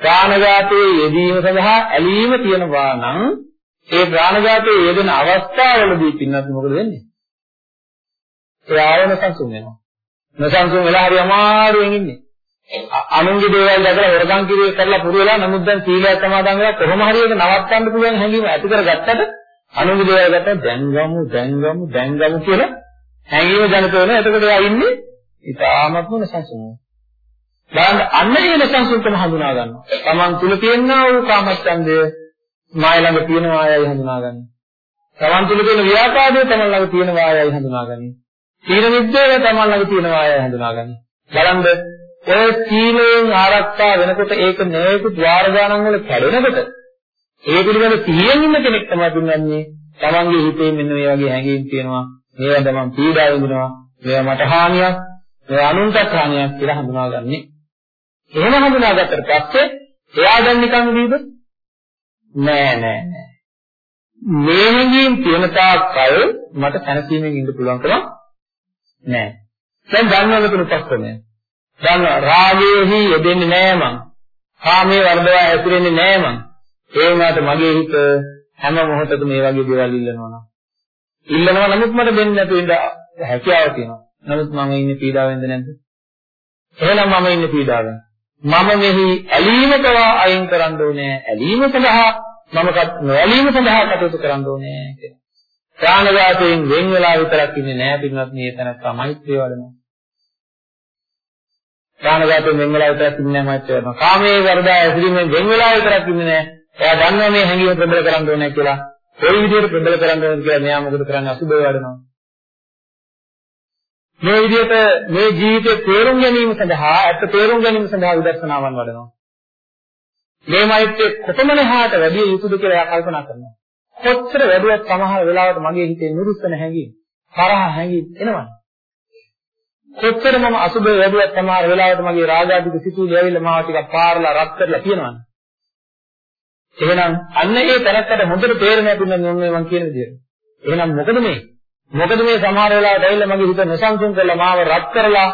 ප්‍රාණඝාතයේ යෙදීම සඳහා ඇලීම තියෙනවා නම් ඒ ප්‍රාණඝාතයේ යෙදෙන අවස්ථාවවලදී පින්නත් මොකද වෙන්නේ? ඒ ආවන සංසුන් වෙනවා. නොසංසුන් වෙලා හරි අමාරුවෙන් ඉන්නේ. අනුන්ගේ දේවල් දැකලා හොරගම් කිරිය කරලා පුරු වෙලා නමුත් දැන් සීලය සමාදන් වෙලා කොහොම හරි ඒක නවත්තන්න පුළුවන් හැඟීම ඇති කරගත්තට අනුන්ගේ දේවල් ගත්තා දැන් ගමු දැන් ගමු දැන් ගමු කියලා හැඟීම ජනිත වෙනවා. එතකොට එයා ඉන්නේ ඉතාමත්ම නොසන්සුන්. බලන්න අන්න ඒ නොසන්සුන්කම හඳුනා ගන්නවා. Taman තුල තියෙනා වූ කාමච්ඡන්දය මාය ළඟ තියෙනවා අයයි හඳුනා ගන්න. Taman තුල තියෙන ව්‍යාපාදය Taman ළඟ තියෙනවා අයයි හඳුනා ගන්න. තීන විද්‍යාව Taman ළඟ තියෙනවා අයයි හඳුනා ගන්න. බලන්න ඔය සීලයෙන් ආරක්ෂා වෙනකොට ඒක නේතු ద్వාරගානන් වල කැඩෙනකොට ඒ පිළිබඳ සිහියෙන් ඉන්න කෙනෙක් තමයි පින්නන්නේ තමන්ගේ හිතේ මෙන්න මේ වගේ හැඟීම් තියෙනවා මේවද මම පීඩා විඳිනවා. මේවා මට හානියක්. මේවා අනුන්ටත් හානියක් කියලා හඳුනාගන්නේ. එහෙම හඳුනාගත්තට පස්සේ එයා දැන් නිකන් දීද නෑ නෑ නෑ. මේ හැඟීම් තියෙන තාක් කල් මට තනසීමෙන් ඉන්න පුළුවන් කම නෑ. දැන් දන්නවද තුනපස්සනේ දැන් රාගයේහි යෙදෙන්නේ නෑ මං. කාමයේ වර්ධව ඇතිරෙන්නේ නෑ මං. ඒ වුණාට මගේ හිත හැම මොහොතකම මේ වගේ දේවල් ඉල්ලනවා නම්. ඉල්ලනවා නමුත් මට දෙන්නේ නැතු වෙන්න හැකියාව තියෙනවා. නමුත් මම ඉන්නේ පීඩාවෙන්ද නැද්ද? එහෙනම් මම ඉන්නේ පීඩාවෙන්. මම මෙහි ඇලීමකව අයින් කරන්න ඕනේ. ඇලීම සඳහා මම නොඇලීම සඳහා කටයුතු කරන්න ඕනේ කියලා. ප්‍රාණඝාතයෙන් වෙන් වෙලා විතරක් ඉන්නේ නැහැ පින්වත් මේ තැනත්තා මෛත්‍රිය වඩනවා. ප්‍රාණඝාතයෙන් වෙන් වෙලා විතරක් ඉන්නේ නැහැ මෛත්‍රිය වඩනවා. කාමයේ වර්ධය ඇතිරීමෙන් වෙන් වෙලා විතරක් ඉන්නේ නැහැ. එයා දන්නවා මේ හැඟීම ප්‍රබල කරන්න ඕනේ කියලා. කොයි විදිහට ප්‍රබල කරන්න ඕනද කියලා මෙයා මොකද කරන්නේ අසුබය වඩනවා. මේ විදිහට මේ ජීවිතේ තේරුම් ගැනීම සඳහා ඇත්ත තේරුම් ගැනීම සඳහා විදර්ශනාවන් වඩනවා. මේ මෛත්‍රිය කොතමන හාට වැඩි යුතුද කියලා එයා කල්පනා කරනවා. කොච්චර වැඩිවත් සමහර වෙලාවට මගේ හිතේ නිරුස්සන හැඟීම්, තරහ හැඟීම් එනවා. කොච්චර මම අසුබය වැඩිවත් සමහර වෙලාවට මගේ රාගාධික සිතුවිලි ඇවිල්ලා මාව ටිකක් පාරලා රත් කරලා තියෙනවා. එහෙනම් අන්න ඒ තැනකට හොඳට තේරෙන්නේ නැතුන මේ මම කියන විදිහට. එහෙනම් මොකද මේ? මොකද මේ සමහර වෙලාවට ඇවිල්ලා මගේ හිත නොසන්සුන් කරලා මාව රත් කරලා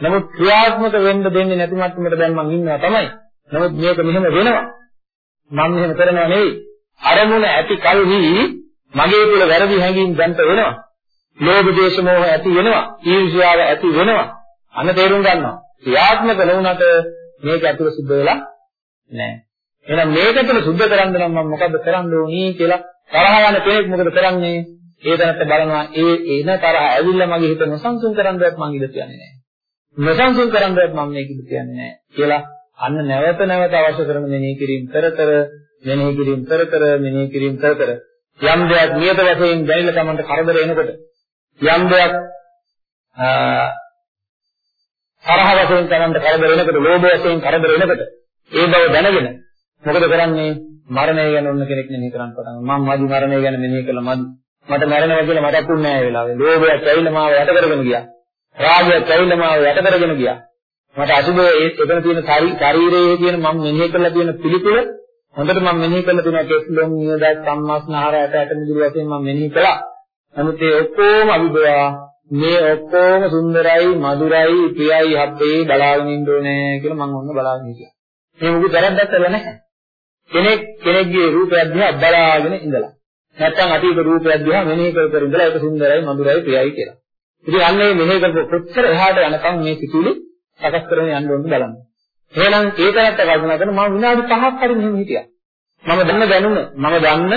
නමුත් ක්‍රියාත්මක වෙන්න දෙන්නේ නැති මට්ටමකට දැන් මම ඉන්නවා තමයි. නමුත් මේක මෙහෙම වෙනවා. මම මෙහෙම කරනවා නෙවෙයි. අරමුණ ඇති කල්හි මගේ තුල වැරදි හැඟීම් දැන්ට වෙනවා. ලෝභ දේශ මොහ ඇති වෙනවා. ඊර්ෂ්‍යාව ඇති වෙනවා. අන්න තේරුම් ගන්නවා. ක්‍රියාත්මක නොවුනට මේක ඇතුළ සිද්ධ වෙලා නැහැ. එහෙනම් මේකට සුද්ධ කරන්න නම් මම මොකද්ද කරන්න ඕනි කියලා තරහ යන කෙනෙක් මොකද කරන්නේ? ඒ දැනට බලනවා ඒ එන තරහ ඇවිල්ලා මගේ හිත නොසන්සුන් කරන්නවත් මම ඉඳ කියන්නේ නැහැ. නොසන්සුන් කරන්නවත් මම මේක ඉඳ කියන්නේ නැහැ කියලා අන්න නැවත නැවත අවශ්‍ය කරන මෙනෙහි කිරීම කර කර මෙනෙහි කිරීම කර කර මෙනෙහි කිරීම කර කර යම් දෙයක් නියත වශයෙන් දැනෙලා තමන්ට කරදර එනකොට යම් දෙයක් තරහ වශයෙන් තමන්ට කරදර එනකොට ලෝභ වශයෙන් කරදර එනකොට ඒ බව දැනගෙන මොකද කරන්නේ? මරණය ගැන ඔන්න කෙනෙක් මෙනෙහි කරන්න පටන් ගන්නවා. මම මදි මරණය ගැන මෙනෙහි කළා මදි. මට මැරෙනවා කියලා මතකුත් නෑ ඒ වෙලාවේ. ලෝභය ඇවිල්ලා මාව යට කරගෙන ගියා. රාගය ඇවිල්ලා මාව යට කරගෙන ගියා. මට අසුබ එතන තියෙන ශරීරයේ තියෙන මම මෙනෙහි කරලා තියෙන පිළිතුර හොඳට මම මෙනෙහි කරලා තියෙනවා කෙස්ලොම් නියදත් සම්මාස්නහර ඇට ඇට මිදුළු වශයෙන් මම මෙනෙහි කළා. නමුත් ඒ ඔක්කොම අභිභවා මේ ඔක්කොම සුන්දරයි මధుරයි ප්‍රියයි හබ්බේ බලාගෙන ඉන්න ඕනේ කියලා මම ඔන්න බලාගෙන හිටියා. මේ මුකුත් වැරද්දක් කරලා නැහැ. කෙනෙක් කෙනෙක්ගේ රූපයක් දිහා බලාගෙන ඉඳලා. නැත්තම් අතීත රූපයක් දිහා මෙනෙහි කර කර ඉඳලා ඒක සුන්දරයි මధుරයි ප්‍රියයි කියලා. ඉතින් අන්න මේ මෙනෙහි කරපු කොච්චර එහාට යනකම් මේ සිතුවිලි සකස් කරගෙන යන්න ඕනද බලන්න. එහෙනම් ඒකකට කල්පනා කරන මම විනාඩි 5ක් හරි මෙහෙම හිටියා. මම දන්න දැනුම මම දන්න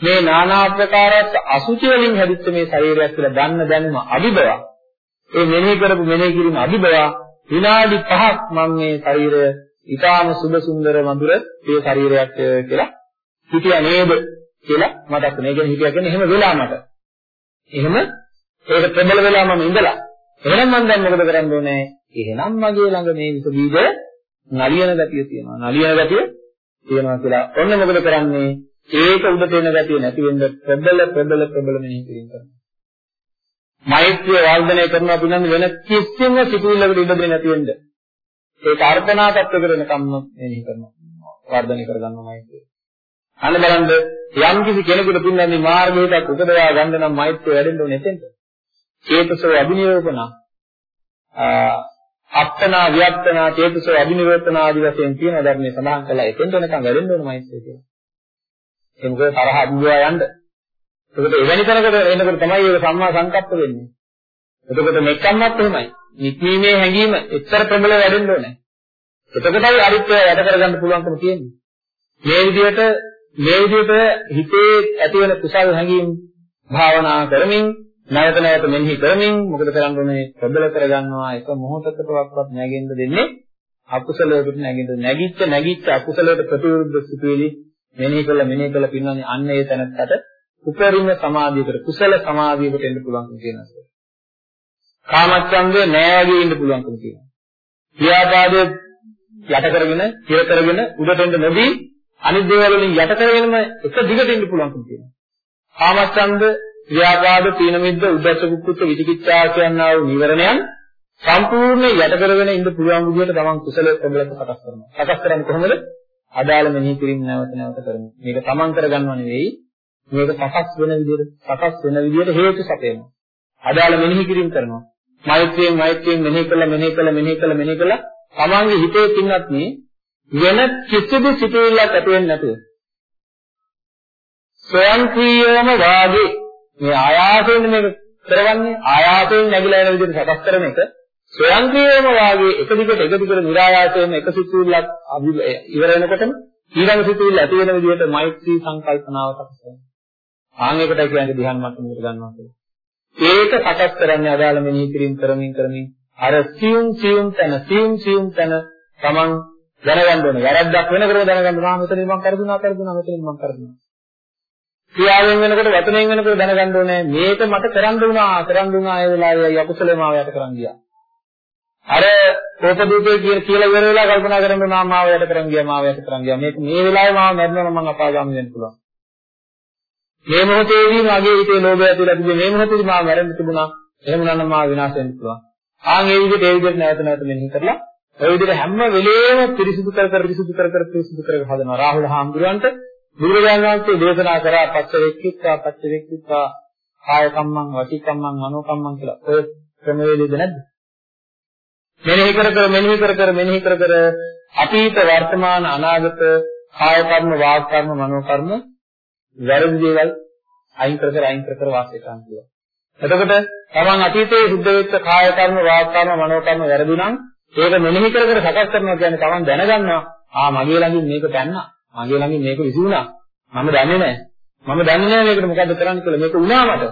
මේ নানা ආකාරات අසුචි වලින් හැදිච්ච මේ ශරීරයක් කියලා දන්න දැනුම අභිබව. ඒ මෙනෙහි කරපු මෙනෙහි කිරීම අභිබව විනාඩි 5ක් මම මේ ශරීරය ඊටාම සුබ සුන්දර මధుර ප්‍රිය ශරීරයක් කියලා හිතියා නේද කියලා මතක් වෙනවා. ඒ කියන්නේ හිතියා කියන්නේ එහෙම වෙලා මට. එහෙම ඒක ප්‍රබල වෙලා මම ඉඳලා. එහෙනම් මම දැන් මොකද කරන්න ඕනේ? එහෙනම් මගේ ළඟ මේ විස බීජ නලියන ගතිය තියෙනවා. නලියන ගතිය තියෙනවා කියලා. ඔන්න මොකද කරන්නේ? ඒක උඩ තෙන ගතිය නැති වෙන්න ප්‍රබල ප්‍රබල ප්‍රබල මෙනෙහි කිරීම කරනවා. මෛත්‍රිය වර්ධනය කරනවා පිළිබඳ වෙන කිසිම සිතුවිල්ලකට ඉඩ දෙන්නේ නැති වෙන්න. ඒක අර්පණා තත්ත්ව කරන කම්ම මෙනෙහි කරනවා. වර්ධනය කරගන්නවා මෛත්‍රිය. අන්න බලන්න යම් කිසි කෙනෙකුට පින්නන්නේ මාර්ගයට උපදවා ගන්න නම් මෛත්‍රිය වැඩෙන්න ඕනේ එතෙන්ට. චේතසෝ අභිනියෝපන අත්තනා වියත්තනා චේතසෝ අභිනිවර්තන ආදි වශයෙන් කියන ධර්මයේ සඳහන් කළා එතෙන්ට එනකම් වැඩෙන්න ඕනේ මෛත්‍රිය කියලා. ඒ මොකද තරහ අභිවා යන්න. ඒකට එවැනි තැනකට එනකොට තමයි ඒක සම්මා සංකප්ප වෙන්නේ. එතකොට මෙක්කම්මත් එහෙමයි. නික්මීමේ හැඟීම එච්චර ප්‍රබල වැඩෙන්න ඕනේ. එතකොටයි අරිත්‍ය යට කරගන්න පුළුවන්කම තියෙන්නේ. මේ විදිහට මේ විදිහට හිතේ ඇතිවන කුසල් හැඟීම් භාවනා කරමින් නැවත නැවත මෙනෙහි කරමින් මොකද කරන්න ඕනේ ප්‍රබල කරගන්නවා එක මොහොතකටවත් නැගෙන්න දෙන්නේ අකුසලයකට නැගෙන්න නැගිච්ච නැගිච්ච අකුසලයට ප්‍රතිවිරුද්ධ සිතුවිලි මෙනෙහි කළ මෙනෙහි කළ පින්නන්නේ අන්න ඒ තැනකට උපරිම සමාධියකට කුසල සමාධියකට එන්න පුළුවන්කම තියෙනවා. කාමච්ඡන්දේ නෑ වගේ ඉන්න පුළුවන්කම තියෙනවා. ව්‍යාපාදයේ යට කරගෙන, හිර කරගෙන උඩට එන්න නොදී අනිත් දේවල් වලින් යට කරගෙනම එක දිගට ඉන්න පුළුවන්කම තියෙනවා. කාමච්ඡන්ද, ව්‍යාපාද, තීන මිද්ද, උද්ධච්ච කුක්කුච්ච විචිකිච්ඡා කියනා වූ නිවරණයන් සම්පූර්ණ යට කරගෙන ඉන්න පුළුවන් විදිහට තමන් කුසල ප්‍රබලක සකස් කරනවා. සකස් කරන්නේ කොහොමද? අදාළ මෙනෙහි කිරීම නැවත නැවත කරනවා. මේක තමන් කරගන්නව නෙවෙයි. මේක සකස් වෙන විදිහට සකස් වෙන විදිහට හේතු සපයනවා. අදාළ මෙනෙහි කිරීම කරනවා. මෛත්‍රියෙන් මෛත්‍රියෙන් මෙනෙහි කළ මෙනෙහි කළ මෙනෙහි කළ මෙනෙහි කළ තමන්ගේ හිතේ තින්නත් මේ වෙන කිසිදු සිතුවිල්ලක් ඇති වෙන්නේ නැතුව ස්වයංක්‍රීයවම වාගේ මේ ආයාසයෙන් මේක කරවන්නේ ආයාසයෙන් නැగిලා යන විදිහට සකස් කරන එක ස්වයංක්‍රීයවම වාගේ එක දිගට එක දිගට નિરાයාසයෙන් එක සිතුවිල්ලක් ඉවර වෙනකොටම ඊළඟ සිතුවිල්ල ඇති වෙන විදිහට මෛත්‍රී සංකල්පනාව සකස් කරනවා. ආන් එකට කියන්නේ ධ්‍යාන මාර්ගෙට ගන්නවා කියන්නේ. ඒක සකස් කරන්නේ අදාළ මෙනෙහි කිරීම කරමින් කරමින් අර සියුම් සියුම් තන සියුම් සියුම් තන තමන් දැනගන්න ඕනේ. වැරද්දක් වෙනකොට දැනගන්න ඕනේ. මෙතනින් මම කරදුනා කරදුනා මෙතනින් මම කරදුනා. ක්‍රියාවෙන් වෙනකොට වචනයෙන් වෙනකොට දැනගන්න ඕනේ මේක මට කරන්න වුණා කරන්න වුණා ඒ වෙලාවේ යකුසලේ මාව යට කරන් ගියා. අර කෝපදූපේ කියලා ඉවර වෙලා කල්පනා කරන්න මම මාව යට කරන් ගියා මාව යට කරන් ගියා. මේක මේ වෙලාවේ මාව මැරෙනවා මම අපාගාමී වෙන්න පුළුවන්. මේ මොහොතේදී මගේ හිතේ ලෝභය ඇතිලා තිබුණේ මේ මොහොතේදී මාව මැරෙන්න තිබුණා. එහෙම නම් මාව විනාශ වෙන්න පුළුවන්. ආන් ඒ විදිහට ඒ විදිහට නැවත නැවත මෙනෙහි කරලා ඔය විදිහට හැම වෙලේම පිරිසිදු කර කර පිරිසිදු කර කර පිරිසිදු කර හදනවා. රාහුල හාමුදුරන්ට බුදුරජාණන් වහන්සේ දේශනා කරා පච්ච වෙක්කිත්තා පච්ච වෙක්කිත්තා කාය කම්මං වචී කම්මං මනෝ කම්මං කියලා. ඔය ක්‍රමවේදයද නැද්ද? මෙනෙහි කර කර මෙනෙහි කර කර මෙනෙහි කර කර අතීත වර්තමාන අනාගත කාය කර්ම වාග් කර්ම මනෝ කර්ම වැරදි දේවල් අයින් කර කර අයින් කර කර වාසය කරන්න කියලා. එතකොට තමන් අතීතයේ සිද්ධ වෙච්ච කාය කර්ම වාග් කර්ම මනෝ කර්ම වැරදි නම් ඒක මෙනෙහි කර කර සකස් කරනවා කියන්නේ තමන් දැනගන්නවා. ආ මගේ ළඟින් මේක පැන්නා. මගේ ළඟින් මේක විසුණා. මම දන්නේ නැහැ. මම දන්නේ නැහැ මේකට මොකද්ද කරන්න කියලා. මේක වුණා මට.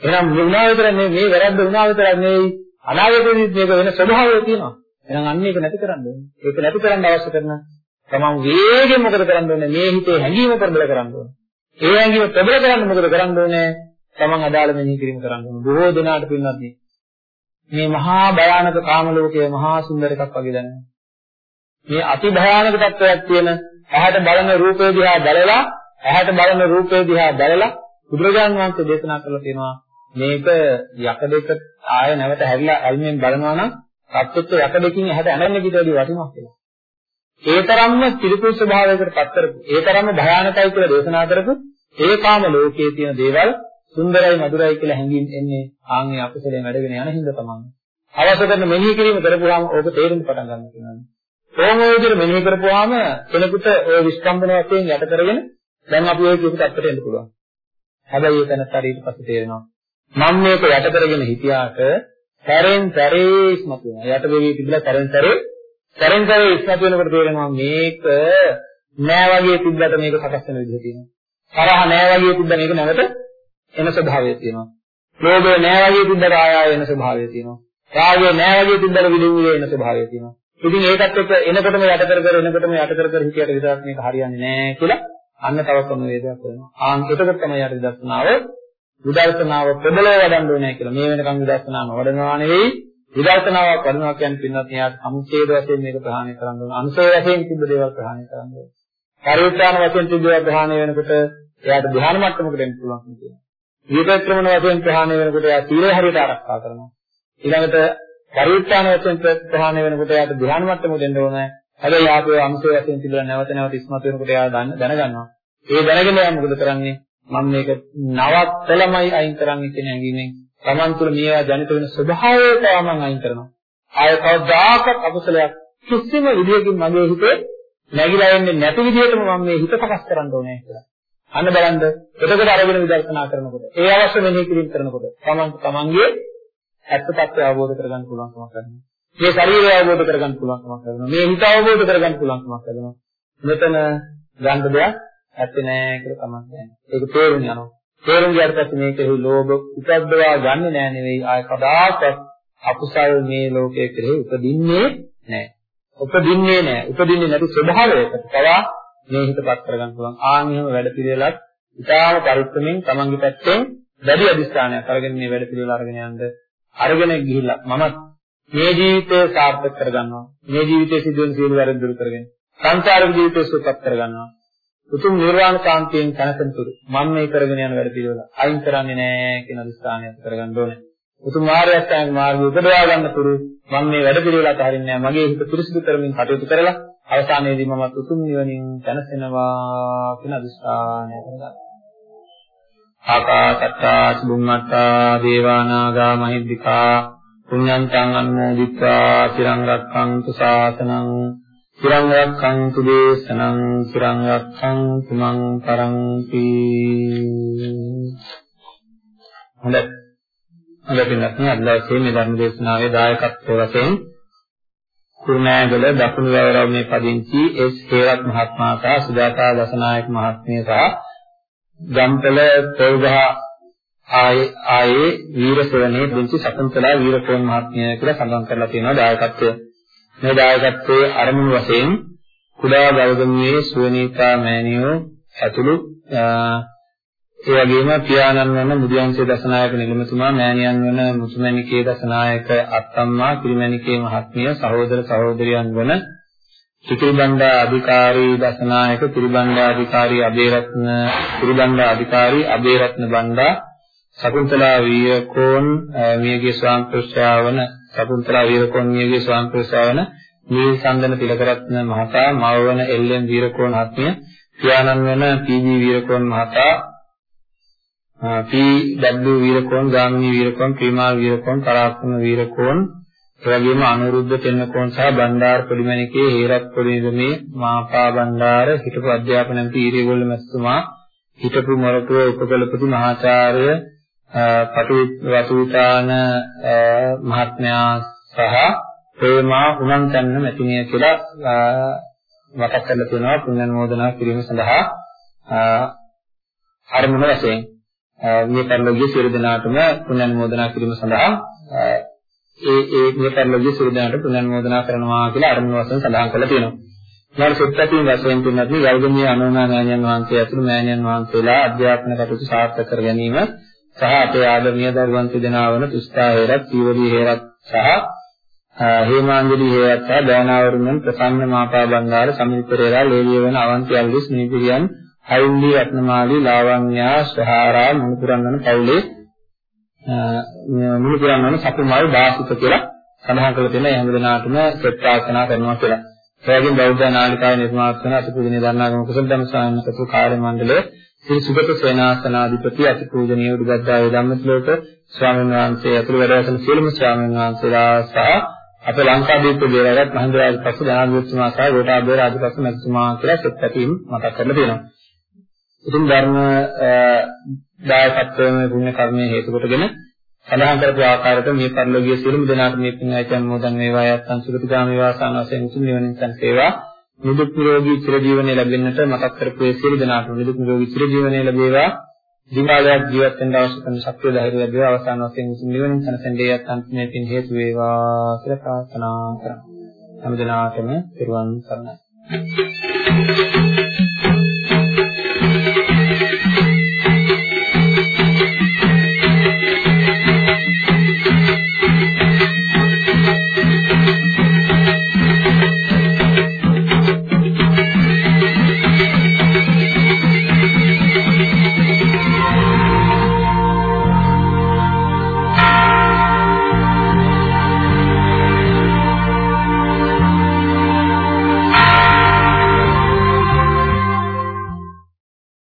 එහෙනම් වුණා විතර මේ මේ වැරද්ද වුණා විතර නෙවෙයි. අනාගතයේදීත් මේක වෙන ස්වභාවය තියෙනවා. එහෙනම් අන්න ඒක නැති කරන්න ඕනේ. ඒක නැති කරන්න අවශ්‍ය කරන තමන් වේගෙන් මොකද කරන්න ඕනේ? මේ හිතේ හැඟීම ප්‍රබල කරන්න ඕනේ. ඒ හැඟීම ප්‍රබල කරන්න මොකද කරන්න ඕනේ තමන් අදාළ මෙනෙහි කිරීම කරන්න ඕනේ බොහෝ දෙනාට පින්නත් මේ මහා භයානක කාම ලෝකයේ මහා සුන්දර එකක් වගේ දැනෙනවා. මේ අති භයානක තත්ත්වයක් තියෙන ඇහැට බලන රූපේ දිහා බලලා ඇහැට බලන රූපේ දිහා බලලා බුදුරජාණන් වහන්සේ දේශනා කරලා තියෙනවා මේක යකඩයක ආය නැවත හැරිලා ඇල්මෙන් බලනවා නම් සත්‍යත්ව යකඩකින් ඇහැට ඇනෙන්න පිටේදී වටිනවා කියලා. ඒ තරම්ම ත්‍රිපුරුෂ ස්වභාවයකට පත් කරපු ඒ තරම්ම භයානකයි කියලා දේශනා කරපු ඒ කාම ලෝකයේ තියෙන දේවල් සුන්දරයි මధుරයි කියලා හැඟීම් එන්නේ ආන්ගේ අකුසලයෙන් වැඩගෙන යන හින්දා තමයි. අවශ්‍ය කරන මෙනෙහි කිරීම කරපුවාම ඕක තේරෙන්න පටන් ගන්න කියනවා. කොහොම ඔය විදිහට මෙනෙහි කරපුවාම කෙනෙකුට ඔය විස්කම්බන වශයෙන් යට කරගෙන දැන් අපි ඔය කියපු තත්ත්වයට එන්න පුළුවන්. හැබැයි ඒක නැත්නම් ඊට පස්සේ තේරෙනවා මම මේක යට කරගෙන හිටියාට සැරෙන් සැරේ ඉස්මතු වෙනවා. යට වෙවි තිබිලා සැරෙන් සැරේ සැරෙන් සැරේ ඉස්මතු වෙනකොට තේරෙනවා මේක නෑ වගේ තිබ්බට මේක සකස් වෙන විදිහ තියෙනවා. තරහ නෑ වගේ තිබ්බ මේක නැවත එන ස්වභාවය තියෙනවා. ලෝභය නෑ වගේ තිබ්බට ආය ආය එන ස්වභාවය තියෙනවා. රාගය නෑ වගේ තිබ්බට විදුම් එන ස්වභාවය තියෙනවා. ඉතින් ඒකත් එක්ක එනකොටම යට කර කර එනකොටම යට කර කර හිතියට විතරක් මේක හරියන්නේ නැහැ කියලා අන්න තව ක්‍රමවේදයක් වෙනවා. ආන් එතකොට තමයි යට විදර්ශනාව විදර්ශනාව ප්‍රබලව වඩන්න ඕනේ කියලා. මේ වෙනකම් විදර්ශනාව නොවඩනවා නෙවෙයි විදර්ශනාවක් වඩනවා කියන්නේ පින්නත් එයාට සමුච්ඡේද වශයෙන් මේක ප්‍රහාණය කරන්න ඕන. අංශය වශයෙන් තිබ්බ දේවල් ප්‍රහාණය කරන්න ඕන. පරිඋත්සාහන වශයෙන් තිබ්බ දේවල් ප්‍රහාණය වෙනකොට එයාට ධ්‍යාන මට්ටමකට එන්න පුළුවන් කියනවා. විපක්‍රමන වශයෙන් ප්‍රහාණය වෙනකොට එයා සීලය හරියට ආරක්ෂා කරනවා. ඊළඟට පරිඋත්සාහන වශයෙන් ප්‍රහාණය වෙනකොට එයාට ධ්‍යාන මට්ටමකට එන්න ඕනේ. හැබැයි ආපේ අංශය වශයෙන් තිබුණා නැවත නැවත ඉස්මතු වෙනකොට එයා දැනගන්නවා. ඒ දැනගෙන එයා මොකද කරන්නේ? මම මේක නවත්තලමයි අයින් කරන්නේ කියන හැඟීමෙන් Taman තුල මේවා ජනිත වෙන ස්වභාවය තමයි අයින් කරනවා. ආය කවදාකවත් අකුසලයක් කිසිම විදියකින් මගේ හිතේ නැగిලා එන්නේ නැති විදිහටම මම මේ හිත සකස් කරන්න ඕනේ කියලා. අන්න බලන්න එතකොට අරගෙන විදර්ශනා කරනකොට ඒ අවශ්‍ය මෙනෙහි කිරීම කරනකොට Taman තමන්ගේ ඇත්ත తත්වය අවබෝධ කරගන්න පුළුවන්කමක් ගන්නවා. මේ ශරීරය අවබෝධ කරගන්න පුළුවන්කමක් ගන්නවා. මේ හිත අවබෝධ කරගන්න පුළුවන්කමක් ගන්නවා. මෙතන ගන්න දෙයක් ඇත්තේ නැහැ කියලා තමයි කියන්නේ. ඒක තේරුම් යනවා. තේරුම් ගියාට පස්සේ මේකෙහි ලෝභ උපද්දවා ගන්නෙ නෑ නෙවෙයි ආය කදාකත් අකුසල් මේ ලෝකයේ කෙරෙහි උපදින්නේ නෑ. උපදින්නේ නෑ. උපදින්නේ නැති ස්වභාවයකට පවා මේ හිතපත් කරගන්න පුළුවන්. ආන් එහෙම වැඩ පිළිවෙලක් ඉතාම පරිස්සමෙන් තමන්ගේ පැත්තෙන් වැඩි අධිෂ්ඨානයක් අරගෙන මේ වැඩ පිළිවෙල අරගෙන යන්න අරගෙන ගිහිල්ලා මමත් මේ ජීවිතය සාර්ථක කරගන්නවා. මේ ජීවිතයේ සිදුවෙන සියලු වැරදි දුරු කරගෙන සංසාරික ජීවිතය සුවපත් කරගන්නවා. උතුම් නිර්වාණ කාන්තියෙන් කනසන තුරු මම මේ කරගෙන යන වැඩ පිළිවෙල අයින් කරන්නේ නැහැ කියන අදිස්ථානය කරගන්න ඕනේ. උතුම් ආර්ය අෂ්ටාංග මාර්ගය උපදවා ගන්න තුරු මම මේ වැඩ පිළිවෙලට හරින්නේ නැහැ. මගේ හිත පිරිසිදු කරමින් කටයුතු කරලා අවසානයේදී මමත් උතුම් නිවනින් දැනසෙනවා කියන අදිස්ථානය කරගන්න. ආකාසත්තා සුභම්මත්තා දේවානාගා මහිද්దికා පුඤ්ඤන්තං අනුමෝදිත්වා චිරංගක්ඛන්තු ශාසනං চিරං රක්ඛන්තු දේශනං চিරං රක්ඛන්තු මං පරන්ති හොඳයි. හොඳයි පින්වත්නි අද දවසේ මේ ධර්ම දේශනාවේ දායකත්වය වශයෙන් කුරුණෑගල දකුණු වැවරමේ පදිංචි එස් හේරත් මහත්මයා සහ සුජාතා දසනායක මහත්මිය සහ ගම්පල තෙව්ගහ ආයේ ආයේ වීරසේවනේ පුංචි සකුන්තලා වීරකෝන් මහත්මිය කියලා සඳහන් කරලා තියෙනවා දායකත්වය. මේ දායකත්වයේ අරමුණු වශයෙන් කුඩා ගල්ගමුවේ සුවනීතා මෑණියෝ ඇතුළු ඒ වගේම පියාණන් වන මුදියන්සේ දසනායක නිලමතුමා මෑණියන් වන මුතුමැණිකේ දසනායක අත්තම්මා පිරිමැණිකේ මහත්මිය සහෝදර සහෝදරියන් වන ත්‍රිබණ්ඩා අධිකාරී දසනායක ත්‍රිබණ්ඩා අධිකාරී අබේරත්න ත්‍රිබණ්ඩා අධිකාරී අබේරත්න බණ්ඩා සකුන්තලා වීරකෝන් මියගේ ස්වාමීන් සකුන්තලා වීරකෝන් මියගේ ස්වාමීන් මේ සම්දන තිලකරත්න මහතා මවවන එල්.එම්. වීරකෝන් ආත්මිය පියාණන් වන පී.ජී. වීරකෝන් මහතා පී.ඩබ්ලිව්. වීරකෝන් ගාමිණී වීරකෝන් ප්‍රීමාල් වීරකෝන් පරාක්‍රම වීරකෝන් එවැගේම අනුරුද්ධ තෙන්නකෝන් සහ බණ්ඩාර පොඩිමණිකේ හේරත් පොඩිමේ මාපා බණ්ඩාර හිටපු අධ්‍යාපන මන්ත්‍රී ඊරියගොල්ල මැතිතුමා හිටපු මොරටුව උපකලපති මහාචාර්ය පටිවතුතාන මහත්මයා සහ ප්‍රේමා උනන්තන්න මැතිණිය කියලා මතක් කරලා තියෙනවා පුණ්‍යනෝදනා කිරීම සඳහා අරමුණ වශයෙන් මේ පරිලෝකීය සියලු දෙනාටම පුණ්‍යනෝදනා කිරීම සඳහා ඒ ඒ මේ පරිලෝකීය සියලු දෙනාට පුණ්‍යනෝදනා කරනවා කියලා අරමුණ වශයෙන් සඳහන් කරලා තියෙනවා. ඊට සෙත්පතින් වශයෙන් තුනත් යල්ගමී අනුනා මෑණියන් වහන්සේ ඇතුළු මෑණියන් වහන්සේලා අධ්‍යාපන කටයුතු සාර්ථක කර ගැනීම සහ අපේ ආගමීය දරුවන් තිදෙනා වන තුස්තා හේරත්, ජීවදී හේරත් සහ හේමාංජලි හේරත් සහ දයනාවරුන් ප්‍රසන්න මාපා බංගාර සමිල් පෙරේරා ලේලිය වන අවන්ති අල්විස් නිපිරියන් හයින්දි රත්නමාලි ලාවන්‍යා සහාරා මුණුපුරන් වන පවුලේ මුණුපුරන් වන සතුමල් දාසිත කියලා සඳහන් කරලා තියෙන හැම දිනාටම සෙත් ප්‍රාර්ථනා කරනවා කියලා. ඒ වගේම බෞද්ධ නාලිකාවේ නිර්මාණය කරන අතිපූජනීය දරණාගම කුසල ධම්ම ස්වාමීන් වහන්සේ කාර්ය මණ්ඩලයේ ශ්‍රී සුගත සේනාසනාධිපති අතිපූජනීය උඩගද්දාවේ ධම්මතිලෝක ස්වාමීන් වහන්සේ ඇතුළු වැඩවසන සියලුම ස්වාමීන් වහන්සේලා සහ අප ලංකාදීප දේවරත් මහින්දරාජ පස්ස ජනාධිපතිතුමා සහ ගෝඨාභය රාජපක්ෂ මැතිතුමා කියලා සෙත් පැතීම් මතක් කරලා තියෙනවා. ඉතින් ධර්ම දායකත්වයේ පුණ්‍ය කර්මයේ හේතු කොටගෙන සඳහන් කරපු ආකාරයට මේ පරිලෝකීය සියලුම දෙනාට මේ පින් අයතන් මොදන් වේවා යත්තන් සුගතිගාමී වාසන වශයෙන් උතුම් නිවනින් සේවා නිදුක් නිරෝගී චිරජීවනය ලැබෙන්නට මතක් කරපු ඒ සියලු දෙනාට නිදුක් නිරෝගී චිරජීවනය ලැබේවා. දිනාලයක් ජීවත් වෙන්න අවශ්‍ය කරන ශක්තිය ධෛර්යය ලැබේවා. අවසාන වශයෙන් උතුම් නිවනින් සැනසෙන්නේ යත්තන් මේ පින් හේතු වේවා කියලා ප්‍රාර්ථනා කරමු හැමදෙනාටම පෙරවන් සරණයි.